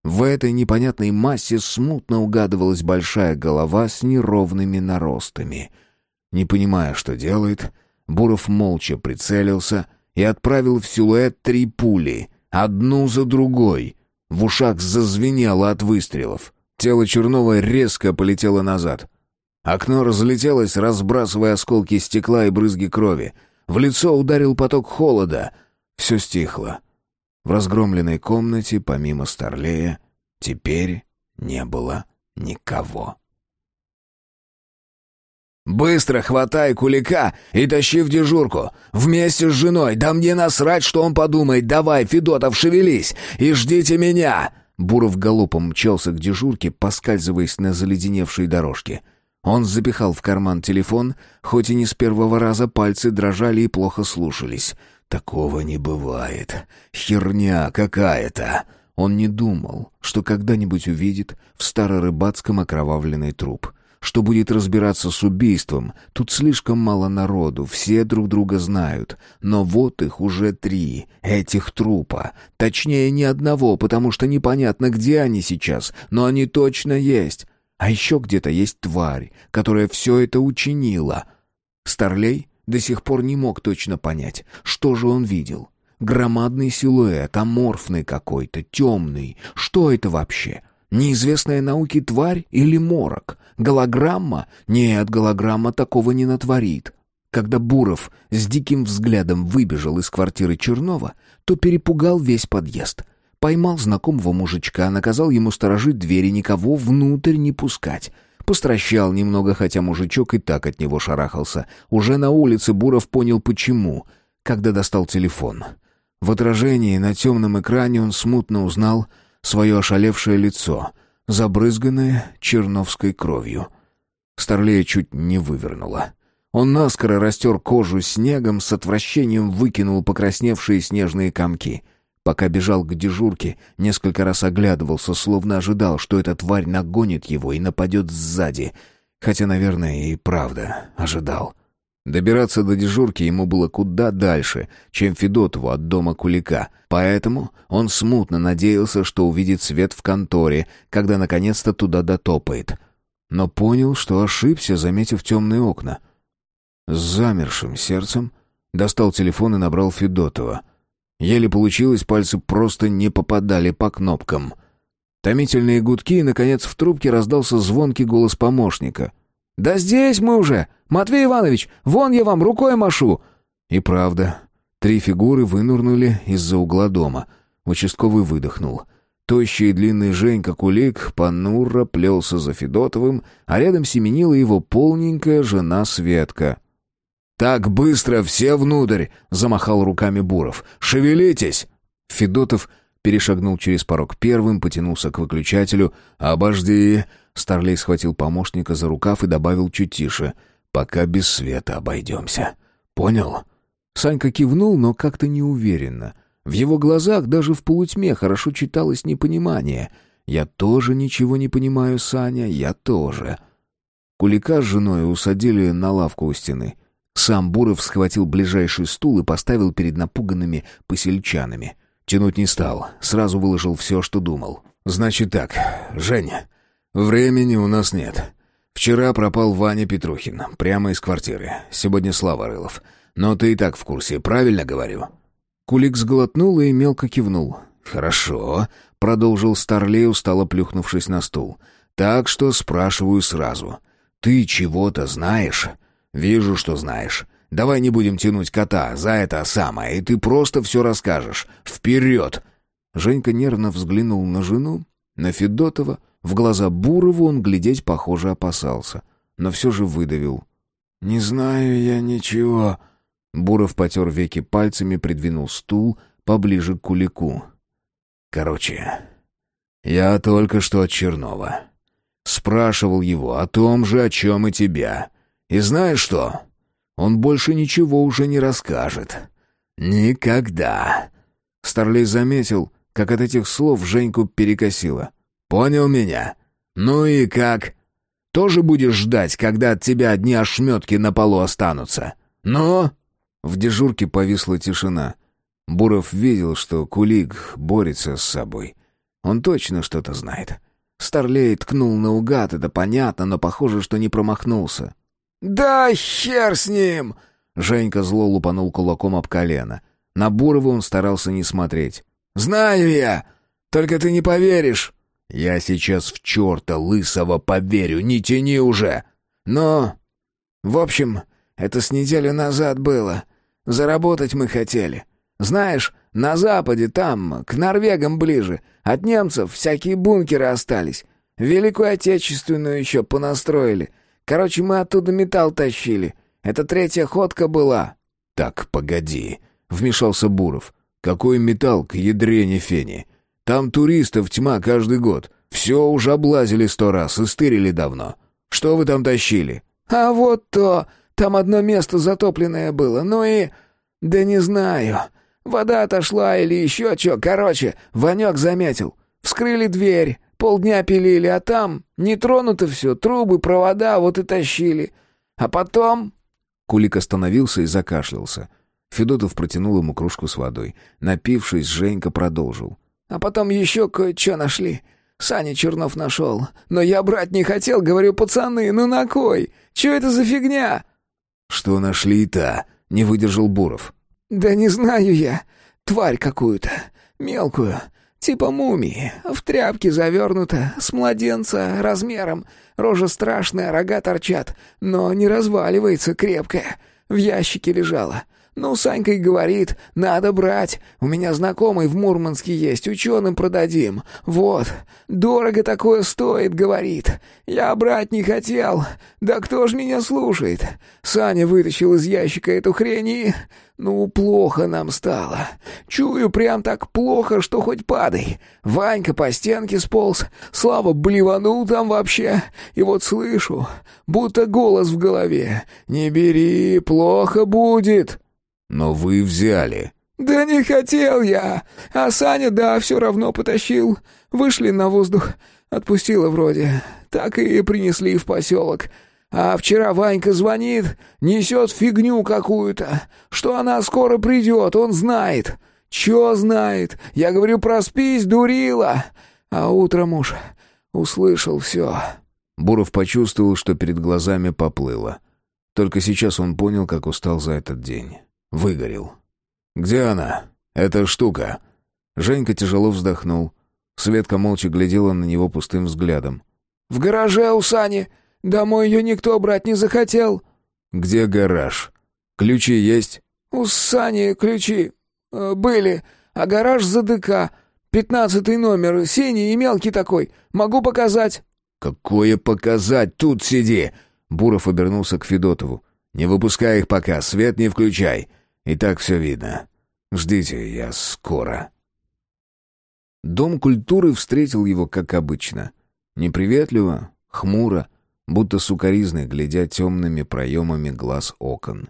В этой непонятной массе смутно угадывалась большая голова с неровными наростами — не понимая, что делает, Буров молча прицелился и отправил в силуэт три пули, одну за другой. В ушах зазвенело от выстрелов. Тело Чернова резко полетело назад. Окно разлетелось, разбрасывая осколки стекла и брызги крови. В лицо ударил поток холода. Все стихло. В разгромленной комнате, помимо Старлея, теперь не было никого. Быстро хватай кулика и тащи в дежурку. Вместе с женой. Да мне насрать, что он подумает. Давай, Федотов, шевелись и ждите меня!» Буров галопом мчался к дежурке, поскальзываясь на заледеневшей дорожке. Он запихал в карман телефон, хоть и не с первого раза пальцы дрожали и плохо слушались. «Такого не бывает. Херня какая-то!» Он не думал, что когда-нибудь увидит в старорыбацком окровавленный труп. Что будет разбираться с убийством, тут слишком мало народу, все друг друга знают. Но вот их уже три, этих трупа. Точнее, ни одного, потому что непонятно, где они сейчас, но они точно есть. А еще где-то есть тварь, которая все это учинила. Старлей до сих пор не мог точно понять, что же он видел. Громадный силуэт, аморфный какой-то, темный. Что это вообще? Неизвестная науке тварь или морок? Голограмма? Нет, голограмма такого не натворит. Когда Буров с диким взглядом выбежал из квартиры Чернова, то перепугал весь подъезд. Поймал знакомого мужичка, наказал ему сторожить двери, никого внутрь не пускать. Постращал немного, хотя мужичок и так от него шарахался. Уже на улице Буров понял, почему. Когда достал телефон — в отражении на темном экране он смутно узнал свое ошалевшее лицо, забрызганное черновской кровью. Старлея чуть не вывернуло. Он наскоро растер кожу снегом, с отвращением выкинул покрасневшие снежные комки. Пока бежал к дежурке, несколько раз оглядывался, словно ожидал, что эта тварь нагонит его и нападет сзади. Хотя, наверное, и правда ожидал. Добираться до дежурки ему было куда дальше, чем Федотову от дома Кулика, поэтому он смутно надеялся, что увидит свет в конторе, когда наконец-то туда дотопает. Но понял, что ошибся, заметив темные окна. С замершим сердцем достал телефон и набрал Федотова. Еле получилось, пальцы просто не попадали по кнопкам. Томительные гудки, и, наконец, в трубке раздался звонкий голос помощника. «Да здесь мы уже! Матвей Иванович, вон я вам рукой машу!» И правда, три фигуры вынурнули из-за угла дома. Участковый выдохнул. Тощий и длинный Женька Кулик понуро плелся за Федотовым, а рядом семенила его полненькая жена Светка. «Так быстро все внутрь!» — замахал руками Буров. «Шевелитесь!» Федотов перешагнул через порог первым, потянулся к выключателю. «Обожди!» Старлей схватил помощника за рукав и добавил чуть тише. «Пока без света обойдемся. Понял?» Санька кивнул, но как-то неуверенно. В его глазах даже в полутьме хорошо читалось непонимание. «Я тоже ничего не понимаю, Саня, я тоже». Кулика с женой усадили на лавку у стены. Сам Буров схватил ближайший стул и поставил перед напуганными посельчанами. Тянуть не стал, сразу выложил все, что думал. «Значит так, Женя, времени у нас нет. Вчера пропал Ваня Петрухин, прямо из квартиры. Сегодня Слава Рылов. Но ты и так в курсе, правильно говорю?» Кулик сглотнул и мелко кивнул. «Хорошо», — продолжил Старлей, устало плюхнувшись на стул. «Так что спрашиваю сразу. Ты чего-то знаешь?» «Вижу, что знаешь. Давай не будем тянуть кота за это самое, и ты просто все расскажешь. Вперед!» Женька нервно взглянул на жену, на Федотова. В глаза Бурову он глядеть, похоже, опасался. Но все же выдавил. «Не знаю я ничего». Буров потер веки пальцами, придвинул стул поближе к кулику. «Короче, я только что от Чернова. Спрашивал его о том же, о чем и тебя. И знаешь что? Он больше ничего уже не расскажет. Никогда. Старлей заметил, как от этих слов Женьку перекосило. Понял меня? Ну и как? Тоже будешь ждать, когда от тебя одни ошметки на полу останутся? Ну? В дежурке повисла тишина. Буров видел, что Кулик борется с собой. Он точно что-то знает. Старлей ткнул наугад, это понятно, но похоже, что не промахнулся. «Да хер с ним!» Женька зло лупанул кулаком об колено. На Бурова он старался не смотреть. «Знаю я! Только ты не поверишь!» «Я сейчас в черта лысого поверю, не тяни уже!» «Но...» «В общем, это с неделю назад было. Заработать мы хотели. Знаешь, на западе, там, к норвегам ближе, от немцев всякие бункеры остались. Великую Отечественную еще понастроили. Короче, мы оттуда металл тащили. Это третья ходка была». «Так, погоди», — вмешался Буров. «Какой металл к ядрене фени? Там туристов тьма каждый год. Все уже облазили сто раз и стырили давно. Что вы там тащили?» «А вот то! Там одно место затопленное было, ну и... Да не знаю. Вода отошла или еще что. Короче, Ванек заметил. Вскрыли дверь, полдня пилили, а там не тронуто все, трубы, провода вот и тащили. А потом...» Кулик остановился и закашлялся. Федотов протянул ему кружку с водой. Напившись, Женька продолжил. «А потом еще кое-что нашли. Саня Чернов нашел. Но я брать не хотел, говорю, пацаны, ну на кой? Че это за фигня?» «Что нашли-то?» — не выдержал Буров. «Да не знаю я. Тварь какую-то. Мелкую. Типа мумии. В тряпке завернута. С младенца размером. Рожа страшная, рога торчат. Но не разваливается, крепкая. В ящике лежала. Ну, Санька и говорит, надо брать. У меня знакомый в Мурманске есть, ученым продадим. Вот, дорого такое стоит, говорит. Я брать не хотел. Да кто ж меня слушает? Саня вытащил из ящика эту хрень и... Ну, плохо нам стало. Чую, прям так плохо, что хоть падай. Ванька по стенке сполз, Слава блеванул там вообще. И вот слышу, будто голос в голове. «Не бери, плохо будет». «Но вы взяли». «Да не хотел я. А Саня, да, все равно потащил. Вышли на воздух. Отпустила вроде. Так и принесли в поселок. А вчера Ванька звонит, несет фигню какую-то, что она скоро придет, он знает. Че знает? Я говорю, проспись, дурила. А утром уж услышал все». Буров почувствовал, что перед глазами поплыло. Только сейчас он понял, как устал за этот день. Выгорел. «Где она? Эта штука?» Женька тяжело вздохнул. Светка молча глядела на него пустым взглядом. «В гараже у Сани. Домой ее никто брать не захотел». «Где гараж? Ключи есть?» «У Сани ключи э, были, а гараж за ДК. Пятнадцатый номер, синий и мелкий такой. Могу показать». «Какое показать? Тут сиди!» Буров обернулся к Федотову. «Не выпускай их пока, свет не включай. И так все видно. Ждите, я скоро». Дом культуры встретил его, как обычно. Неприветливо, хмуро, будто сукоризный, глядя темными проемами глаз окон.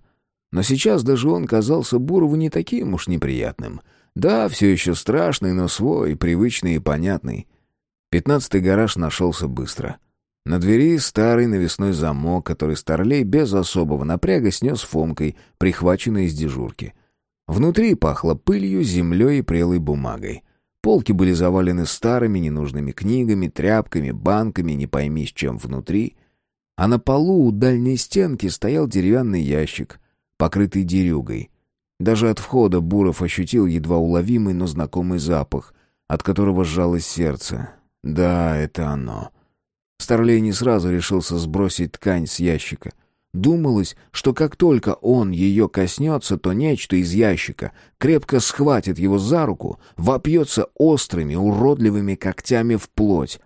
Но сейчас даже он казался Бурову не таким уж неприятным. Да, все еще страшный, но свой, привычный и понятный. Пятнадцатый гараж нашелся быстро — на двери старый навесной замок, который Старлей без особого напряга снес Фомкой, прихваченной из дежурки. Внутри пахло пылью, землей и прелой бумагой. Полки были завалены старыми ненужными книгами, тряпками, банками, не пойми с чем внутри. А на полу у дальней стенки стоял деревянный ящик, покрытый дерюгой. Даже от входа Буров ощутил едва уловимый, но знакомый запах, от которого сжалось сердце. Да, это оно. Старлей не сразу решился сбросить ткань с ящика. Думалось, что как только он ее коснется, то нечто из ящика крепко схватит его за руку, вопьется острыми, уродливыми когтями в плоть.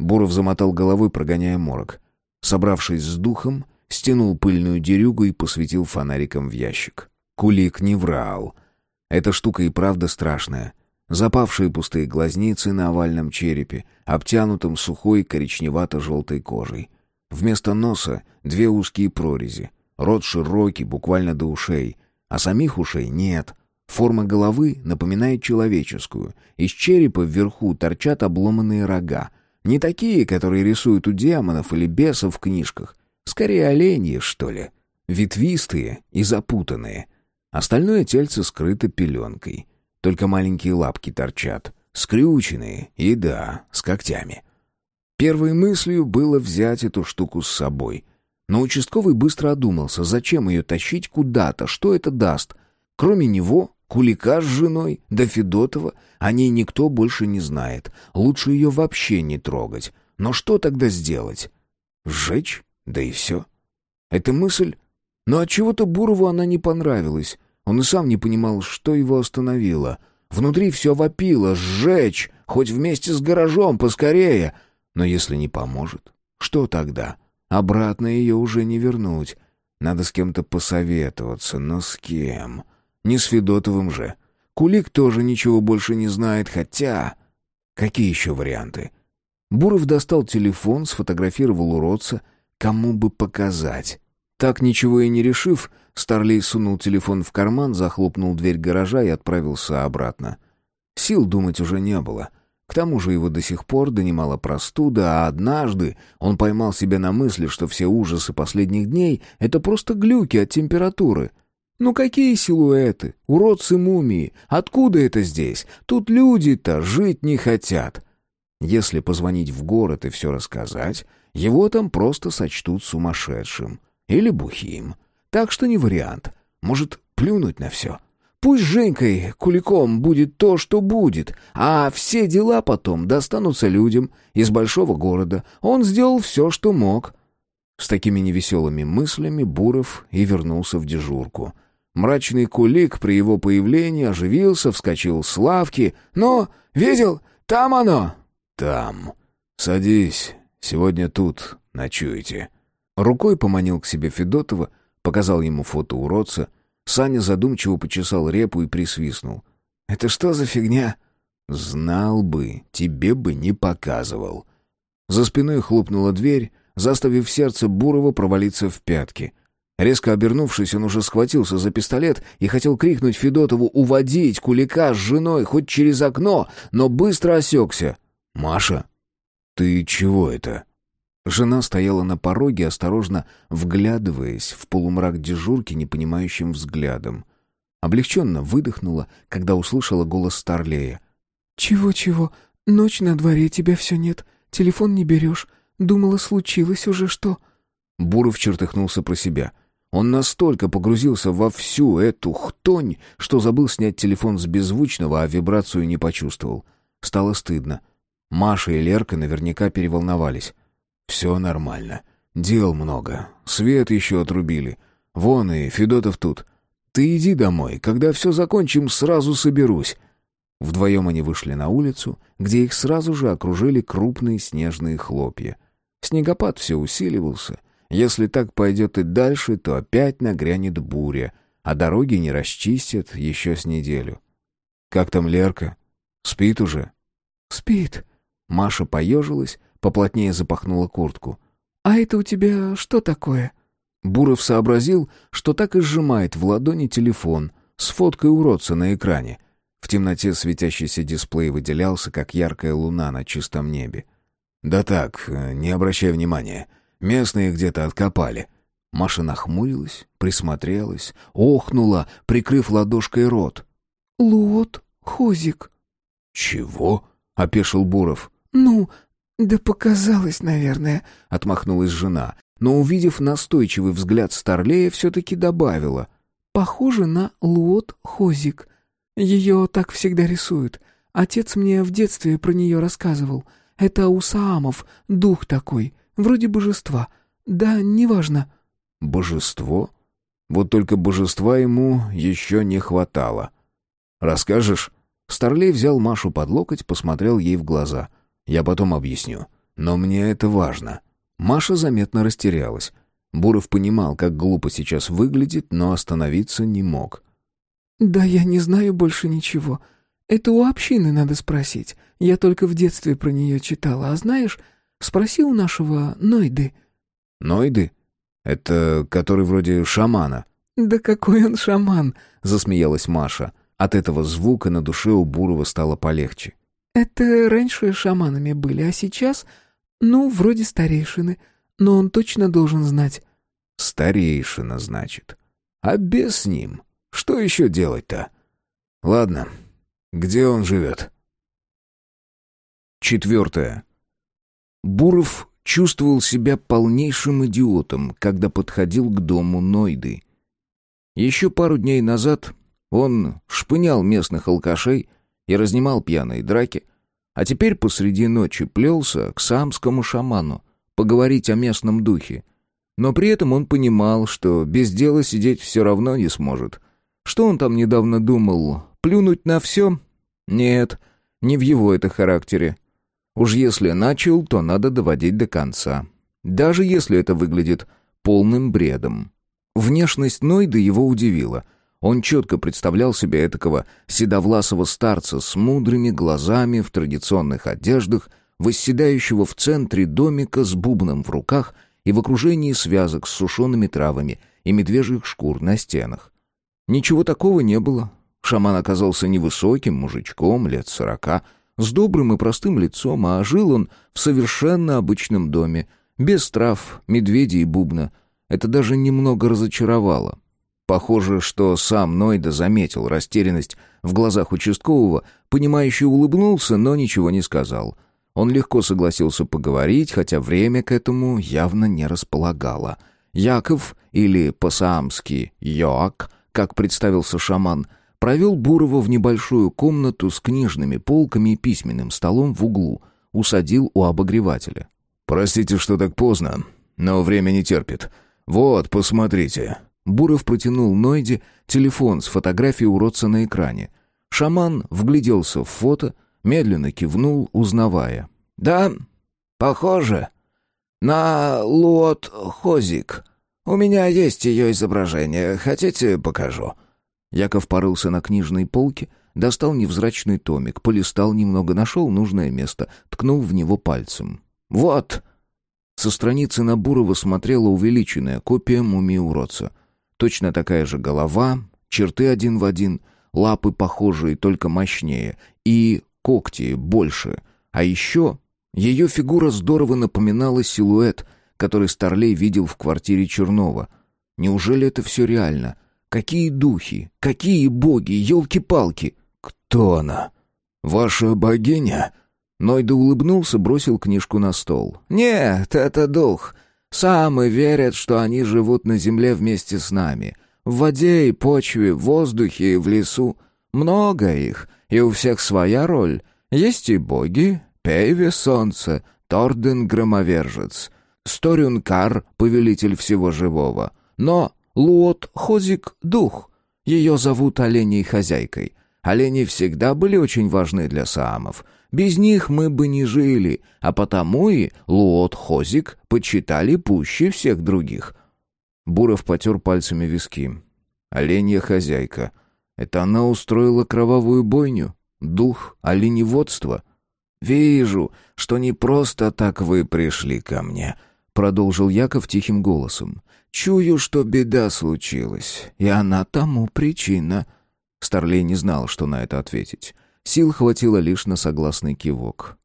Буров замотал головой, прогоняя морок. Собравшись с духом, стянул пыльную дерюгу и посветил фонариком в ящик. Кулик не врал. Эта штука и правда страшная. Запавшие пустые глазницы на овальном черепе, обтянутом сухой коричневато-желтой кожей. Вместо носа две узкие прорези. Рот широкий, буквально до ушей. А самих ушей нет. Форма головы напоминает человеческую. Из черепа вверху торчат обломанные рога. Не такие, которые рисуют у демонов или бесов в книжках. Скорее оленьи, что ли. Ветвистые и запутанные. Остальное тельце скрыто пеленкой. Только маленькие лапки торчат, скрюченные и, да, с когтями. Первой мыслью было взять эту штуку с собой. Но участковый быстро одумался, зачем ее тащить куда-то, что это даст. Кроме него, Кулика с женой, да Федотова, о ней никто больше не знает. Лучше ее вообще не трогать. Но что тогда сделать? Сжечь? Да и все. Эта мысль... Но отчего-то Бурову она не понравилась. Он и сам не понимал, что его остановило. Внутри все вопило «Сжечь! Хоть вместе с гаражом, поскорее!» Но если не поможет, что тогда? Обратно ее уже не вернуть. Надо с кем-то посоветоваться, но с кем? Не с Федотовым же. Кулик тоже ничего больше не знает, хотя... Какие еще варианты? Буров достал телефон, сфотографировал уродца. Кому бы показать? Так ничего и не решив, Старлей сунул телефон в карман, захлопнул дверь гаража и отправился обратно. Сил думать уже не было. К тому же его до сих пор донимала простуда, а однажды он поймал себя на мысли, что все ужасы последних дней — это просто глюки от температуры — ну какие силуэты? Уродцы-мумии. Откуда это здесь? Тут люди-то жить не хотят. Если позвонить в город и все рассказать, его там просто сочтут сумасшедшим. Или бухим. Так что не вариант. Может, плюнуть на все. Пусть Женькой Куликом будет то, что будет, а все дела потом достанутся людям из большого города. Он сделал все, что мог. С такими невеселыми мыслями Буров и вернулся в дежурку. Мрачный кулик при его появлении оживился, вскочил с лавки. «Но, видел, там оно!» «Там. Садись, сегодня тут ночуете». Рукой поманил к себе Федотова, показал ему фото уродца. Саня задумчиво почесал репу и присвистнул. «Это что за фигня?» «Знал бы, тебе бы не показывал». За спиной хлопнула дверь, заставив сердце Бурова провалиться в пятки — Резко обернувшись, он уже схватился за пистолет и хотел крикнуть Федотову уводить кулика с женой хоть через окно, но быстро осекся. «Маша, ты чего это?» Жена стояла на пороге, осторожно вглядываясь в полумрак дежурки непонимающим взглядом. Облегченно выдохнула, когда услышала голос Старлея. «Чего-чего? Ночь на дворе, тебя все нет. Телефон не берешь. Думала, случилось уже что?» Буров чертыхнулся про себя. Он настолько погрузился во всю эту хтонь, что забыл снять телефон с беззвучного, а вибрацию не почувствовал. Стало стыдно. Маша и Лерка наверняка переволновались. «Все нормально. Дел много. Свет еще отрубили. Вон и Федотов тут. Ты иди домой. Когда все закончим, сразу соберусь». Вдвоем они вышли на улицу, где их сразу же окружили крупные снежные хлопья. Снегопад все усиливался — если так пойдет и дальше, то опять нагрянет буря, а дороги не расчистят еще с неделю. «Как там Лерка? Спит уже?» «Спит». Маша поежилась, поплотнее запахнула куртку. «А это у тебя что такое?» Буров сообразил, что так и сжимает в ладони телефон с фоткой уродца на экране. В темноте светящийся дисплей выделялся, как яркая луна на чистом небе. «Да так, не обращай внимания. Местные где-то откопали». Маша нахмурилась, присмотрелась, охнула, прикрыв ладошкой рот. «Лот, Хозик». «Чего?» — опешил Буров. «Ну, да показалось, наверное», — отмахнулась жена, но, увидев настойчивый взгляд Старлея, все-таки добавила. «Похоже на Лот Хозик. Ее так всегда рисуют. Отец мне в детстве про нее рассказывал. Это Усаамов, дух такой. Вроде божества. Да, неважно». «Божество? Вот только божества ему еще не хватало. Расскажешь?» Старлей взял Машу под локоть, посмотрел ей в глаза. «Я потом объясню. Но мне это важно». Маша заметно растерялась. Буров понимал, как глупо сейчас выглядит, но остановиться не мог. «Да я не знаю больше ничего. Это у общины надо спросить. Я только в детстве про нее читала. А знаешь, Спроси у нашего Нойды». «Нойды? Это который вроде шамана?» «Да какой он шаман!» — засмеялась Маша. От этого звука на душе у Бурова стало полегче. «Это раньше шаманами были, а сейчас, ну, вроде старейшины. Но он точно должен знать». «Старейшина, значит. А без с ним? Что еще делать-то? Ладно, где он живет?» Четвертое. Буров чувствовал себя полнейшим идиотом, когда подходил к дому Нойды. Еще пару дней назад он шпынял местных алкашей и разнимал пьяные драки, а теперь посреди ночи плелся к самскому шаману поговорить о местном духе. Но при этом он понимал, что без дела сидеть все равно не сможет. Что он там недавно думал? Плюнуть на все? Нет, не в его это характере. Уж если начал, то надо доводить до конца. даже если это выглядит полным бредом. Внешность Нойда его удивила. Он четко представлял себе этакого седовласого старца с мудрыми глазами в традиционных одеждах, восседающего в центре домика с бубном в руках и в окружении связок с сушеными травами и медвежьих шкур на стенах. Ничего такого не было. Шаман оказался невысоким мужичком, лет сорока, с добрым и простым лицом, а жил он в совершенно обычном доме, без трав, медведей и бубна. Это даже немного разочаровало. Похоже, что сам Нойда заметил растерянность в глазах участкового, понимающий улыбнулся, но ничего не сказал. Он легко согласился поговорить, хотя время к этому явно не располагало. Яков, или по-саамски Йоак, как представился шаман, провел Бурова в небольшую комнату с книжными полками и письменным столом в углу, усадил у обогревателя. «Простите, что так поздно, но время не терпит. Вот, посмотрите». Буров протянул Нойде телефон с фотографией уродца на экране. Шаман вгляделся в фото, медленно кивнул, узнавая. «Да, похоже. На Луот Хозик. У меня есть ее изображение. Хотите, покажу?» Яков порылся на книжной полке, достал невзрачный томик, полистал немного, нашел нужное место, ткнул в него пальцем. «Вот!» Со страницы на Бурова смотрела увеличенная копия мумии уродца — Точно такая же голова, черты один в один, лапы похожие, только мощнее, и когти больше. А еще ее фигура здорово напоминала силуэт, который Старлей видел в квартире Чернова. Неужели это все реально? Какие духи? Какие боги? Елки-палки! Кто она? Ваша богиня? Нойда улыбнулся, бросил книжку на стол. «Нет, это дух. Самы верят, что они живут на земле вместе с нами. В воде и почве, в воздухе и в лесу. Много их, и у всех своя роль. Есть и боги, Пейве солнце, Торден громовержец, Сторюнкар повелитель всего живого. Но Луот Хозик дух. Ее зовут оленей хозяйкой. Олени всегда были очень важны для саамов — без них мы бы не жили, а потому и Луот Хозик почитали пуще всех других. Буров потер пальцами виски. Оленья хозяйка. Это она устроила кровавую бойню? Дух оленеводства? «Вижу, что не просто так вы пришли ко мне», — продолжил Яков тихим голосом. «Чую, что беда случилась, и она тому причина». Старлей не знал, что на это ответить. Сил хватило лишь на согласный кивок.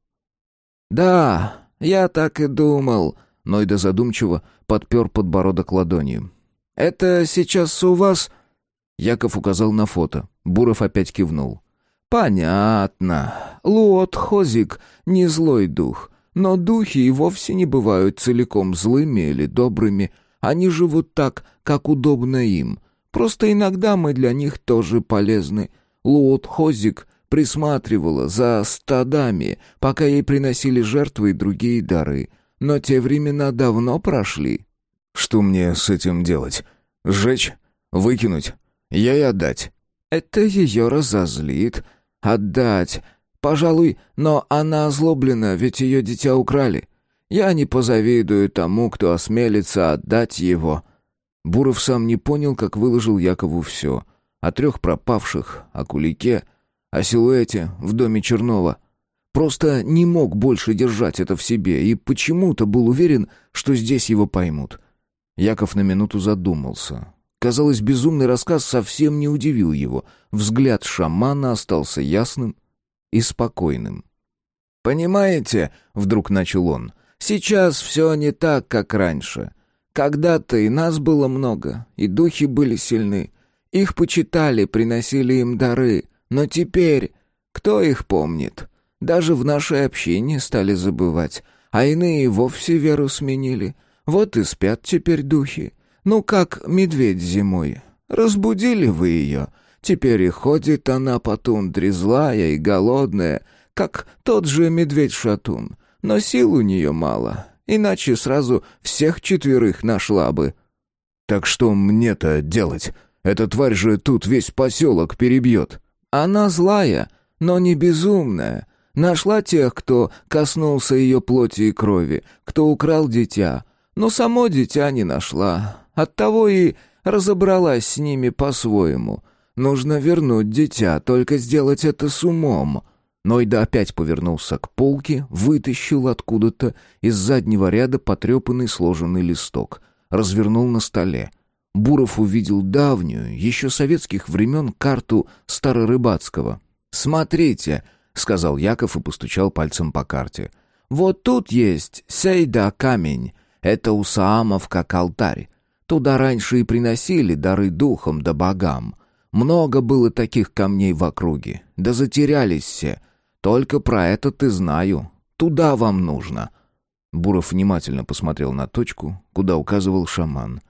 «Да, я так и думал», — Нойда задумчиво подпер подбородок ладонью. «Это сейчас у вас...» Яков указал на фото. Буров опять кивнул. «Понятно. Луот Хозик — не злой дух, но духи и вовсе не бывают целиком злыми или добрыми. Они живут так, как удобно им. Просто иногда мы для них тоже полезны. Луот Хозик присматривала за стадами, пока ей приносили жертвы и другие дары. Но те времена давно прошли. Что мне с этим делать? Сжечь? Выкинуть? Я и отдать? Это ее разозлит. Отдать. Пожалуй, но она озлоблена, ведь ее дитя украли. Я не позавидую тому, кто осмелится отдать его. Буров сам не понял, как выложил Якову все. О трех пропавших, о кулике — о силуэте в доме Чернова. Просто не мог больше держать это в себе и почему-то был уверен, что здесь его поймут. Яков на минуту задумался. Казалось, безумный рассказ совсем не удивил его. Взгляд шамана остался ясным и спокойным. «Понимаете», — вдруг начал он, — «сейчас все не так, как раньше. Когда-то и нас было много, и духи были сильны. Их почитали, приносили им дары. Но теперь кто их помнит? Даже в нашей общине стали забывать, а иные вовсе веру сменили. Вот и спят теперь духи. Ну, как медведь зимой. Разбудили вы ее. Теперь и ходит она по тундре злая и голодная, как тот же медведь-шатун. Но сил у нее мало, иначе сразу всех четверых нашла бы. «Так что мне-то делать? Эта тварь же тут весь поселок перебьет». Она злая, но не безумная. Нашла тех, кто коснулся ее плоти и крови, кто украл дитя, но само дитя не нашла. Оттого и разобралась с ними по-своему. Нужно вернуть дитя, только сделать это с умом». Нойда опять повернулся к полке, вытащил откуда-то из заднего ряда потрепанный сложенный листок, развернул на столе. Буров увидел давнюю, еще советских времен, карту Старорыбацкого. «Смотрите», — сказал Яков и постучал пальцем по карте. «Вот тут есть Сейда камень. Это у Саамов как алтарь. Туда раньше и приносили дары духам да богам. Много было таких камней в округе, да затерялись все. Только про это ты знаю. Туда вам нужно». Буров внимательно посмотрел на точку, куда указывал шаман.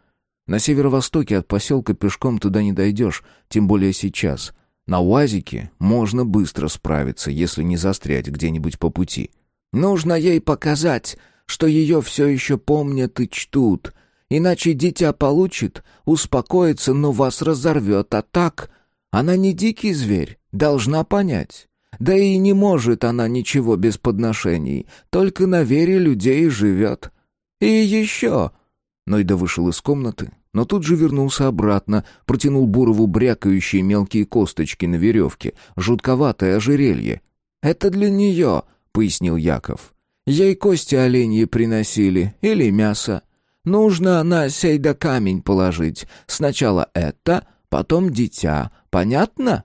«На северо-востоке от поселка пешком туда не дойдешь, тем более сейчас. На УАЗике можно быстро справиться, если не застрять где-нибудь по пути. Нужно ей показать, что ее все еще помнят и чтут. Иначе дитя получит, успокоится, но вас разорвет, а так... Она не дикий зверь, должна понять. Да и не может она ничего без подношений, только на вере людей живет. И еще...» Нойда вышел из комнаты, но тут же вернулся обратно, протянул Бурову брякающие мелкие косточки на веревке, жутковатое ожерелье. «Это для нее», — пояснил Яков. «Ей кости оленьи приносили, или мясо. Нужно на сейда камень положить. Сначала это, потом дитя. Понятно?»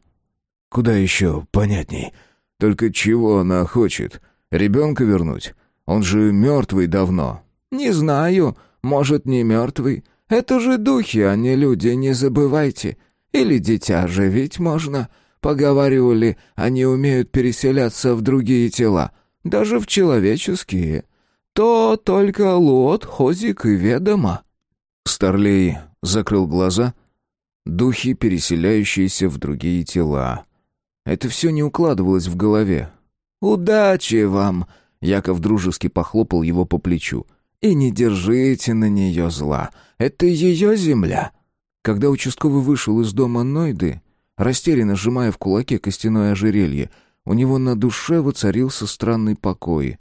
«Куда еще понятней? Только чего она хочет? Ребенка вернуть? Он же мертвый давно». «Не знаю. Может, не мертвый. Это же духи, а не люди, не забывайте. Или дитя оживить можно. Поговаривали, они умеют переселяться в другие тела, даже в человеческие. То только Лот, Хозик и ведомо». Старлей закрыл глаза. Духи, переселяющиеся в другие тела. Это все не укладывалось в голове. «Удачи вам!» — Яков дружески похлопал его по плечу. «И не держите на нее зла. Это ее земля». Когда участковый вышел из дома Нойды, растерянно сжимая в кулаке костяное ожерелье, у него на душе воцарился странный покой.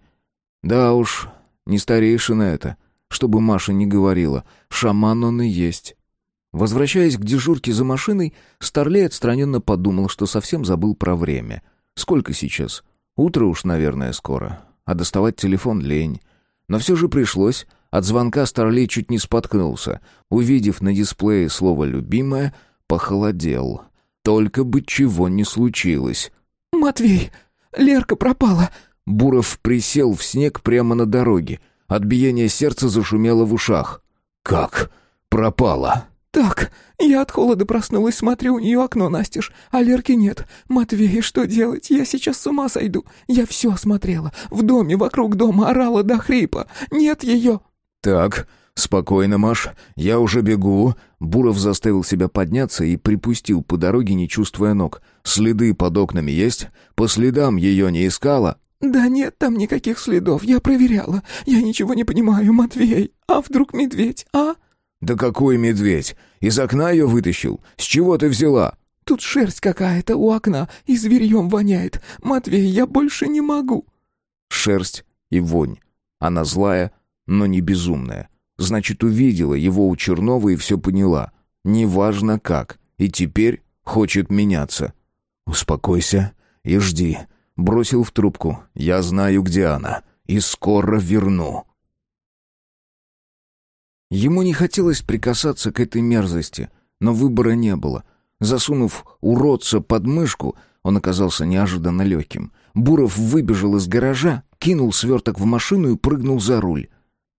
Да уж, не старейшина это, чтобы Маша не говорила, шаман он и есть. Возвращаясь к дежурке за машиной, Старлей отстраненно подумал, что совсем забыл про время. Сколько сейчас? Утро уж, наверное, скоро. А доставать телефон лень. Но все же пришлось. От звонка Старлей чуть не споткнулся. Увидев на дисплее слово «любимое», похолодел. Только бы чего не случилось. «Матвей, Лерка пропала!» Буров присел в снег прямо на дороге. От биения сердца зашумело в ушах. «Как? Пропала?» «Так, я от холода проснулась, смотрю, у нее окно настежь, а Лерки нет. Матвей, что делать? Я сейчас с ума сойду. Я все осмотрела. В доме, вокруг дома орала до хрипа. Нет ее». «Так, спокойно, Маш, я уже бегу». Буров заставил себя подняться и припустил по дороге, не чувствуя ног. «Следы под окнами есть? По следам ее не искала?» «Да нет там никаких следов, я проверяла. Я ничего не понимаю, Матвей. А вдруг медведь, а?» «Да какой медведь? Из окна ее вытащил? С чего ты взяла?» «Тут шерсть какая-то у окна и зверьем воняет. Матвей, я больше не могу». Шерсть и вонь. Она злая, но не безумная. Значит, увидела его у Чернова и все поняла. Неважно как. И теперь хочет меняться. «Успокойся и жди». Бросил в трубку. «Я знаю, где она. И скоро верну». Ему не хотелось прикасаться к этой мерзости, но выбора не было. Засунув уродца под мышку, он оказался неожиданно легким. Буров выбежал из гаража, кинул сверток в машину и прыгнул за руль.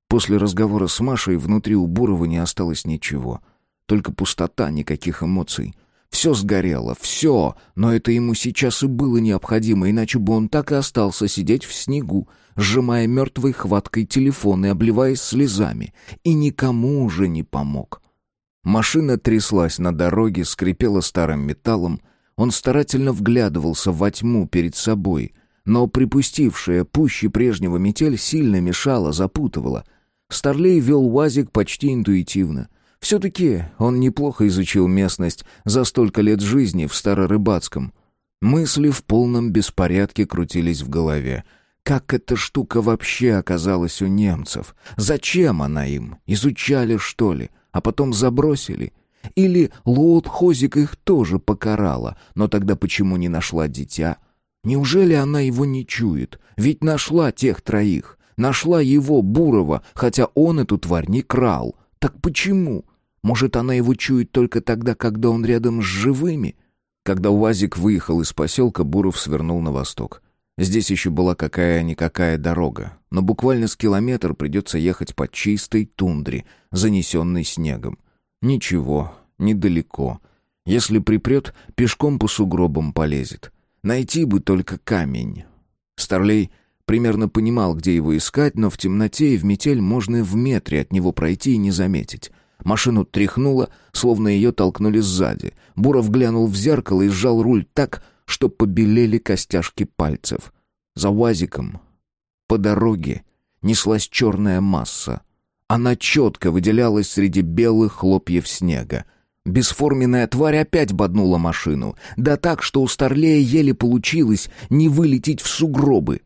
После разговора с Машей внутри у Бурова не осталось ничего. Только пустота, никаких эмоций. Все сгорело, все, но это ему сейчас и было необходимо, иначе бы он так и остался сидеть в снегу, сжимая мертвой хваткой телефон и обливаясь слезами, и никому уже не помог. Машина тряслась на дороге, скрипела старым металлом, он старательно вглядывался во тьму перед собой, но припустившая пуще прежнего метель сильно мешала, запутывала. Старлей вел УАЗик почти интуитивно — все-таки он неплохо изучил местность за столько лет жизни в Старорыбацком. Мысли в полном беспорядке крутились в голове. Как эта штука вообще оказалась у немцев? Зачем она им? Изучали, что ли? А потом забросили? Или Лоуд Хозик их тоже покарала, но тогда почему не нашла дитя? Неужели она его не чует? Ведь нашла тех троих. Нашла его, Бурова, хотя он эту тварь не крал. Так почему? Может, она его чует только тогда, когда он рядом с живыми? Когда УАЗик выехал из поселка, Буров свернул на восток. Здесь еще была какая-никакая дорога, но буквально с километр придется ехать по чистой тундре, занесенной снегом. Ничего, недалеко. Если припрет, пешком по сугробам полезет. Найти бы только камень. Старлей примерно понимал, где его искать, но в темноте и в метель можно в метре от него пройти и не заметить. Машину тряхнуло, словно ее толкнули сзади. Буров глянул в зеркало и сжал руль так, что побелели костяшки пальцев. За УАЗиком по дороге неслась черная масса. Она четко выделялась среди белых хлопьев снега. Бесформенная тварь опять боднула машину, да так, что у Старлея еле получилось не вылететь в сугробы.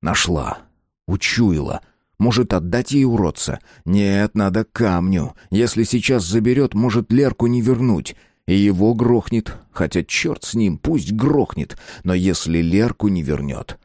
Нашла, учуяла. Может, отдать ей уродца? Нет, надо камню. Если сейчас заберет, может Лерку не вернуть. И его грохнет, хотя черт с ним, пусть грохнет, но если Лерку не вернет...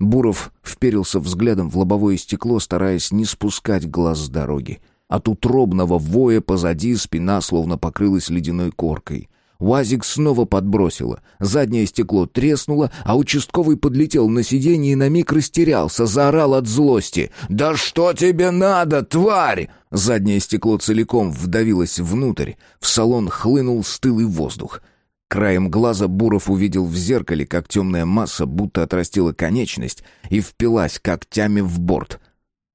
Буров вперился взглядом в лобовое стекло, стараясь не спускать глаз с дороги. От утробного воя позади спина словно покрылась ледяной коркой. УАЗик снова подбросило. Заднее стекло треснуло, а участковый подлетел на сиденье и на миг растерялся, заорал от злости. «Да что тебе надо, тварь?» Заднее стекло целиком вдавилось внутрь. В салон хлынул стылый воздух. Краем глаза Буров увидел в зеркале, как темная масса будто отрастила конечность и впилась когтями в борт.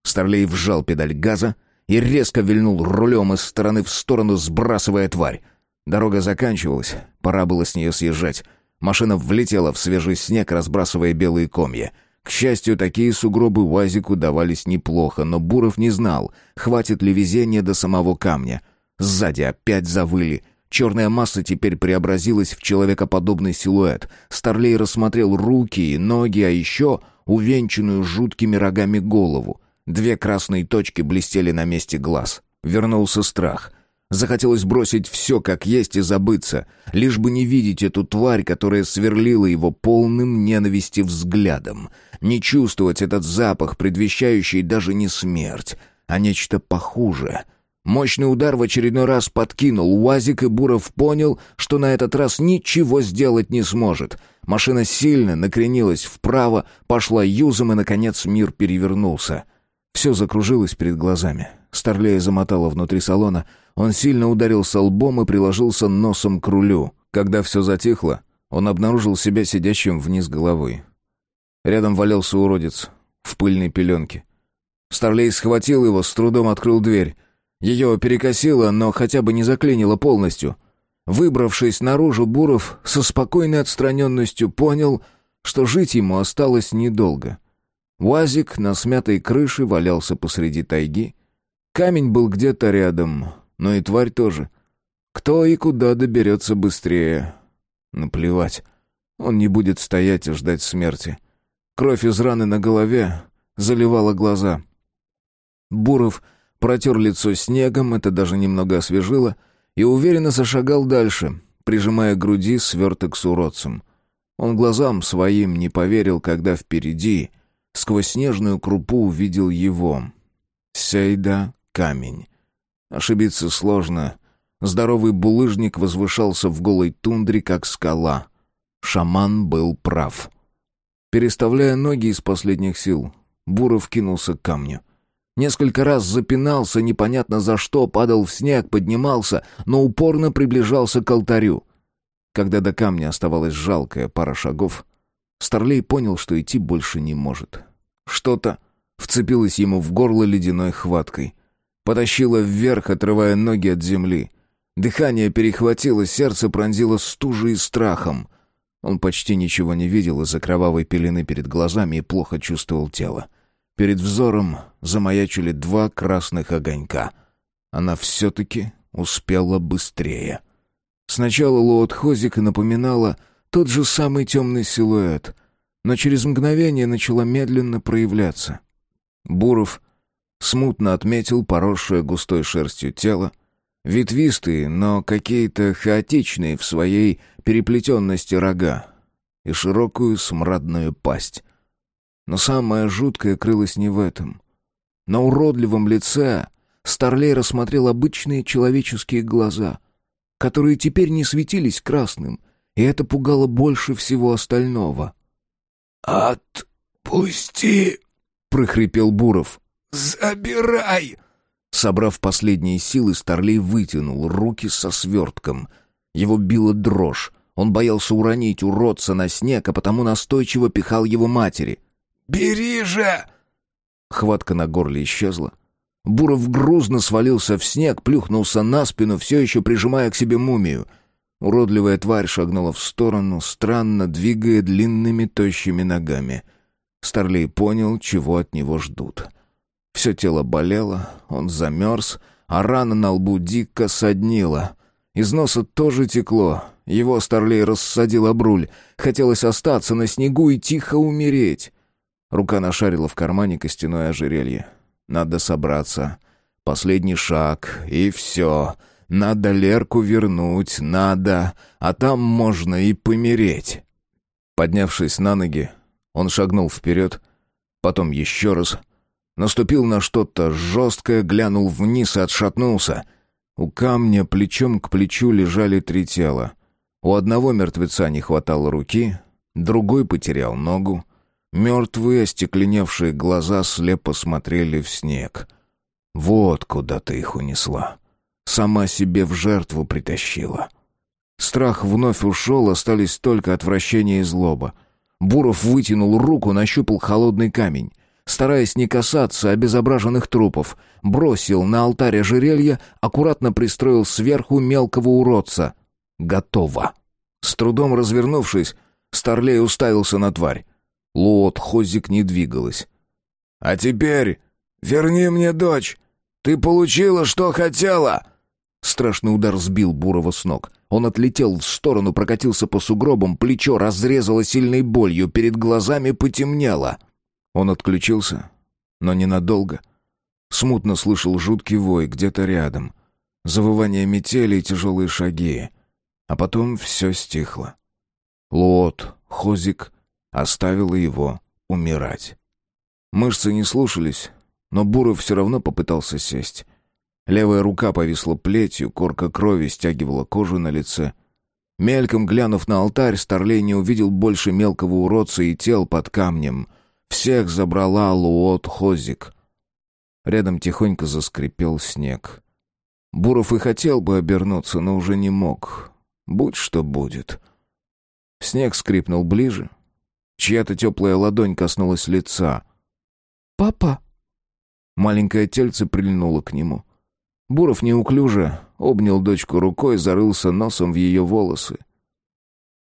Старлей вжал педаль газа и резко вильнул рулем из стороны в сторону, сбрасывая тварь. Дорога заканчивалась, пора было с нее съезжать. Машина влетела в свежий снег, разбрасывая белые комья. К счастью, такие сугробы УАЗику давались неплохо, но Буров не знал, хватит ли везения до самого камня. Сзади опять завыли. Черная масса теперь преобразилась в человекоподобный силуэт. Старлей рассмотрел руки и ноги, а еще увенчанную жуткими рогами голову. Две красные точки блестели на месте глаз. Вернулся страх — Захотелось бросить все как есть и забыться, лишь бы не видеть эту тварь, которая сверлила его полным ненависти взглядом, не чувствовать этот запах, предвещающий даже не смерть, а нечто похуже. Мощный удар в очередной раз подкинул УАЗик, и Буров понял, что на этот раз ничего сделать не сможет. Машина сильно накренилась вправо, пошла юзом, и, наконец, мир перевернулся. Все закружилось перед глазами. Старлея замотала внутри салона — он сильно ударился лбом и приложился носом к рулю. Когда все затихло, он обнаружил себя сидящим вниз головой. Рядом валялся уродец в пыльной пеленке. Старлей схватил его, с трудом открыл дверь. Ее перекосило, но хотя бы не заклинило полностью. Выбравшись наружу, Буров со спокойной отстраненностью понял, что жить ему осталось недолго. Уазик на смятой крыше валялся посреди тайги. Камень был где-то рядом, но и тварь тоже. Кто и куда доберется быстрее? Наплевать. Он не будет стоять и ждать смерти. Кровь из раны на голове заливала глаза. Буров протер лицо снегом, это даже немного освежило, и уверенно зашагал дальше, прижимая к груди сверток с уродцем. Он глазам своим не поверил, когда впереди, сквозь снежную крупу, увидел его. Сейда камень. Ошибиться сложно. Здоровый булыжник возвышался в голой тундре, как скала. Шаман был прав. Переставляя ноги из последних сил, Буров кинулся к камню. Несколько раз запинался, непонятно за что, падал в снег, поднимался, но упорно приближался к алтарю. Когда до камня оставалась жалкая пара шагов, Старлей понял, что идти больше не может. Что-то вцепилось ему в горло ледяной хваткой. Потащила вверх, отрывая ноги от земли. Дыхание перехватило, сердце пронзило стужей и страхом. Он почти ничего не видел из-за кровавой пелены перед глазами и плохо чувствовал тело. Перед взором замаячили два красных огонька. Она все-таки успела быстрее. Сначала Лоот Хозик напоминала тот же самый темный силуэт. но через мгновение начала медленно проявляться. Буров смутно отметил поросшее густой шерстью тело, ветвистые, но какие-то хаотичные в своей переплетенности рога и широкую смрадную пасть. Но самое жуткое крылось не в этом. На уродливом лице Старлей рассмотрел обычные человеческие глаза, которые теперь не светились красным, и это пугало больше всего остального. «Отпусти!» — прохрипел Буров. «Забирай!» Собрав последние силы, Старлей вытянул руки со свертком. Его била дрожь. Он боялся уронить уродца на снег, а потому настойчиво пихал его матери. «Бери же!» Хватка на горле исчезла. Буров грузно свалился в снег, плюхнулся на спину, все еще прижимая к себе мумию. Уродливая тварь шагнула в сторону, странно двигая длинными тощими ногами. Старлей понял, чего от него ждут. Все тело болело, он замерз, а рана на лбу дико соднила. Из носа тоже текло. Его Старлей рассадил об руль. Хотелось остаться на снегу и тихо умереть. Рука нашарила в кармане костяное ожерелье. Надо собраться. Последний шаг, и все. Надо Лерку вернуть, надо, а там можно и помереть. Поднявшись на ноги, он шагнул вперед, потом еще раз — Наступил на что-то жесткое, глянул вниз и отшатнулся. У камня плечом к плечу лежали три тела. У одного мертвеца не хватало руки, другой потерял ногу. Мертвые, остекленевшие глаза слепо смотрели в снег. Вот куда ты их унесла. Сама себе в жертву притащила. Страх вновь ушел, остались только отвращение и злоба. Буров вытянул руку, нащупал холодный камень стараясь не касаться обезображенных трупов, бросил на алтарь ожерелье, аккуратно пристроил сверху мелкого уродца. Готово. С трудом развернувшись, Старлей уставился на тварь. Лот Хозик не двигалась. «А теперь верни мне дочь! Ты получила, что хотела!» Страшный удар сбил Бурова с ног. Он отлетел в сторону, прокатился по сугробам, плечо разрезало сильной болью, перед глазами потемнело. Он отключился, но ненадолго. Смутно слышал жуткий вой где-то рядом. Завывание метели и тяжелые шаги. А потом все стихло. Лот, Хозик, оставила его умирать. Мышцы не слушались, но Буров все равно попытался сесть. Левая рука повисла плетью, корка крови стягивала кожу на лице. Мельком глянув на алтарь, Старлей не увидел больше мелкого уродца и тел под камнем — всех забрала Луот Хозик. Рядом тихонько заскрипел снег. Буров и хотел бы обернуться, но уже не мог. Будь что будет. Снег скрипнул ближе. Чья-то теплая ладонь коснулась лица. «Папа!» Маленькое тельце прильнуло к нему. Буров неуклюже обнял дочку рукой, зарылся носом в ее волосы.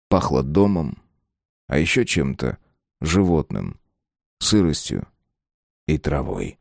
Пахло домом, а еще чем-то животным сыростью и травой.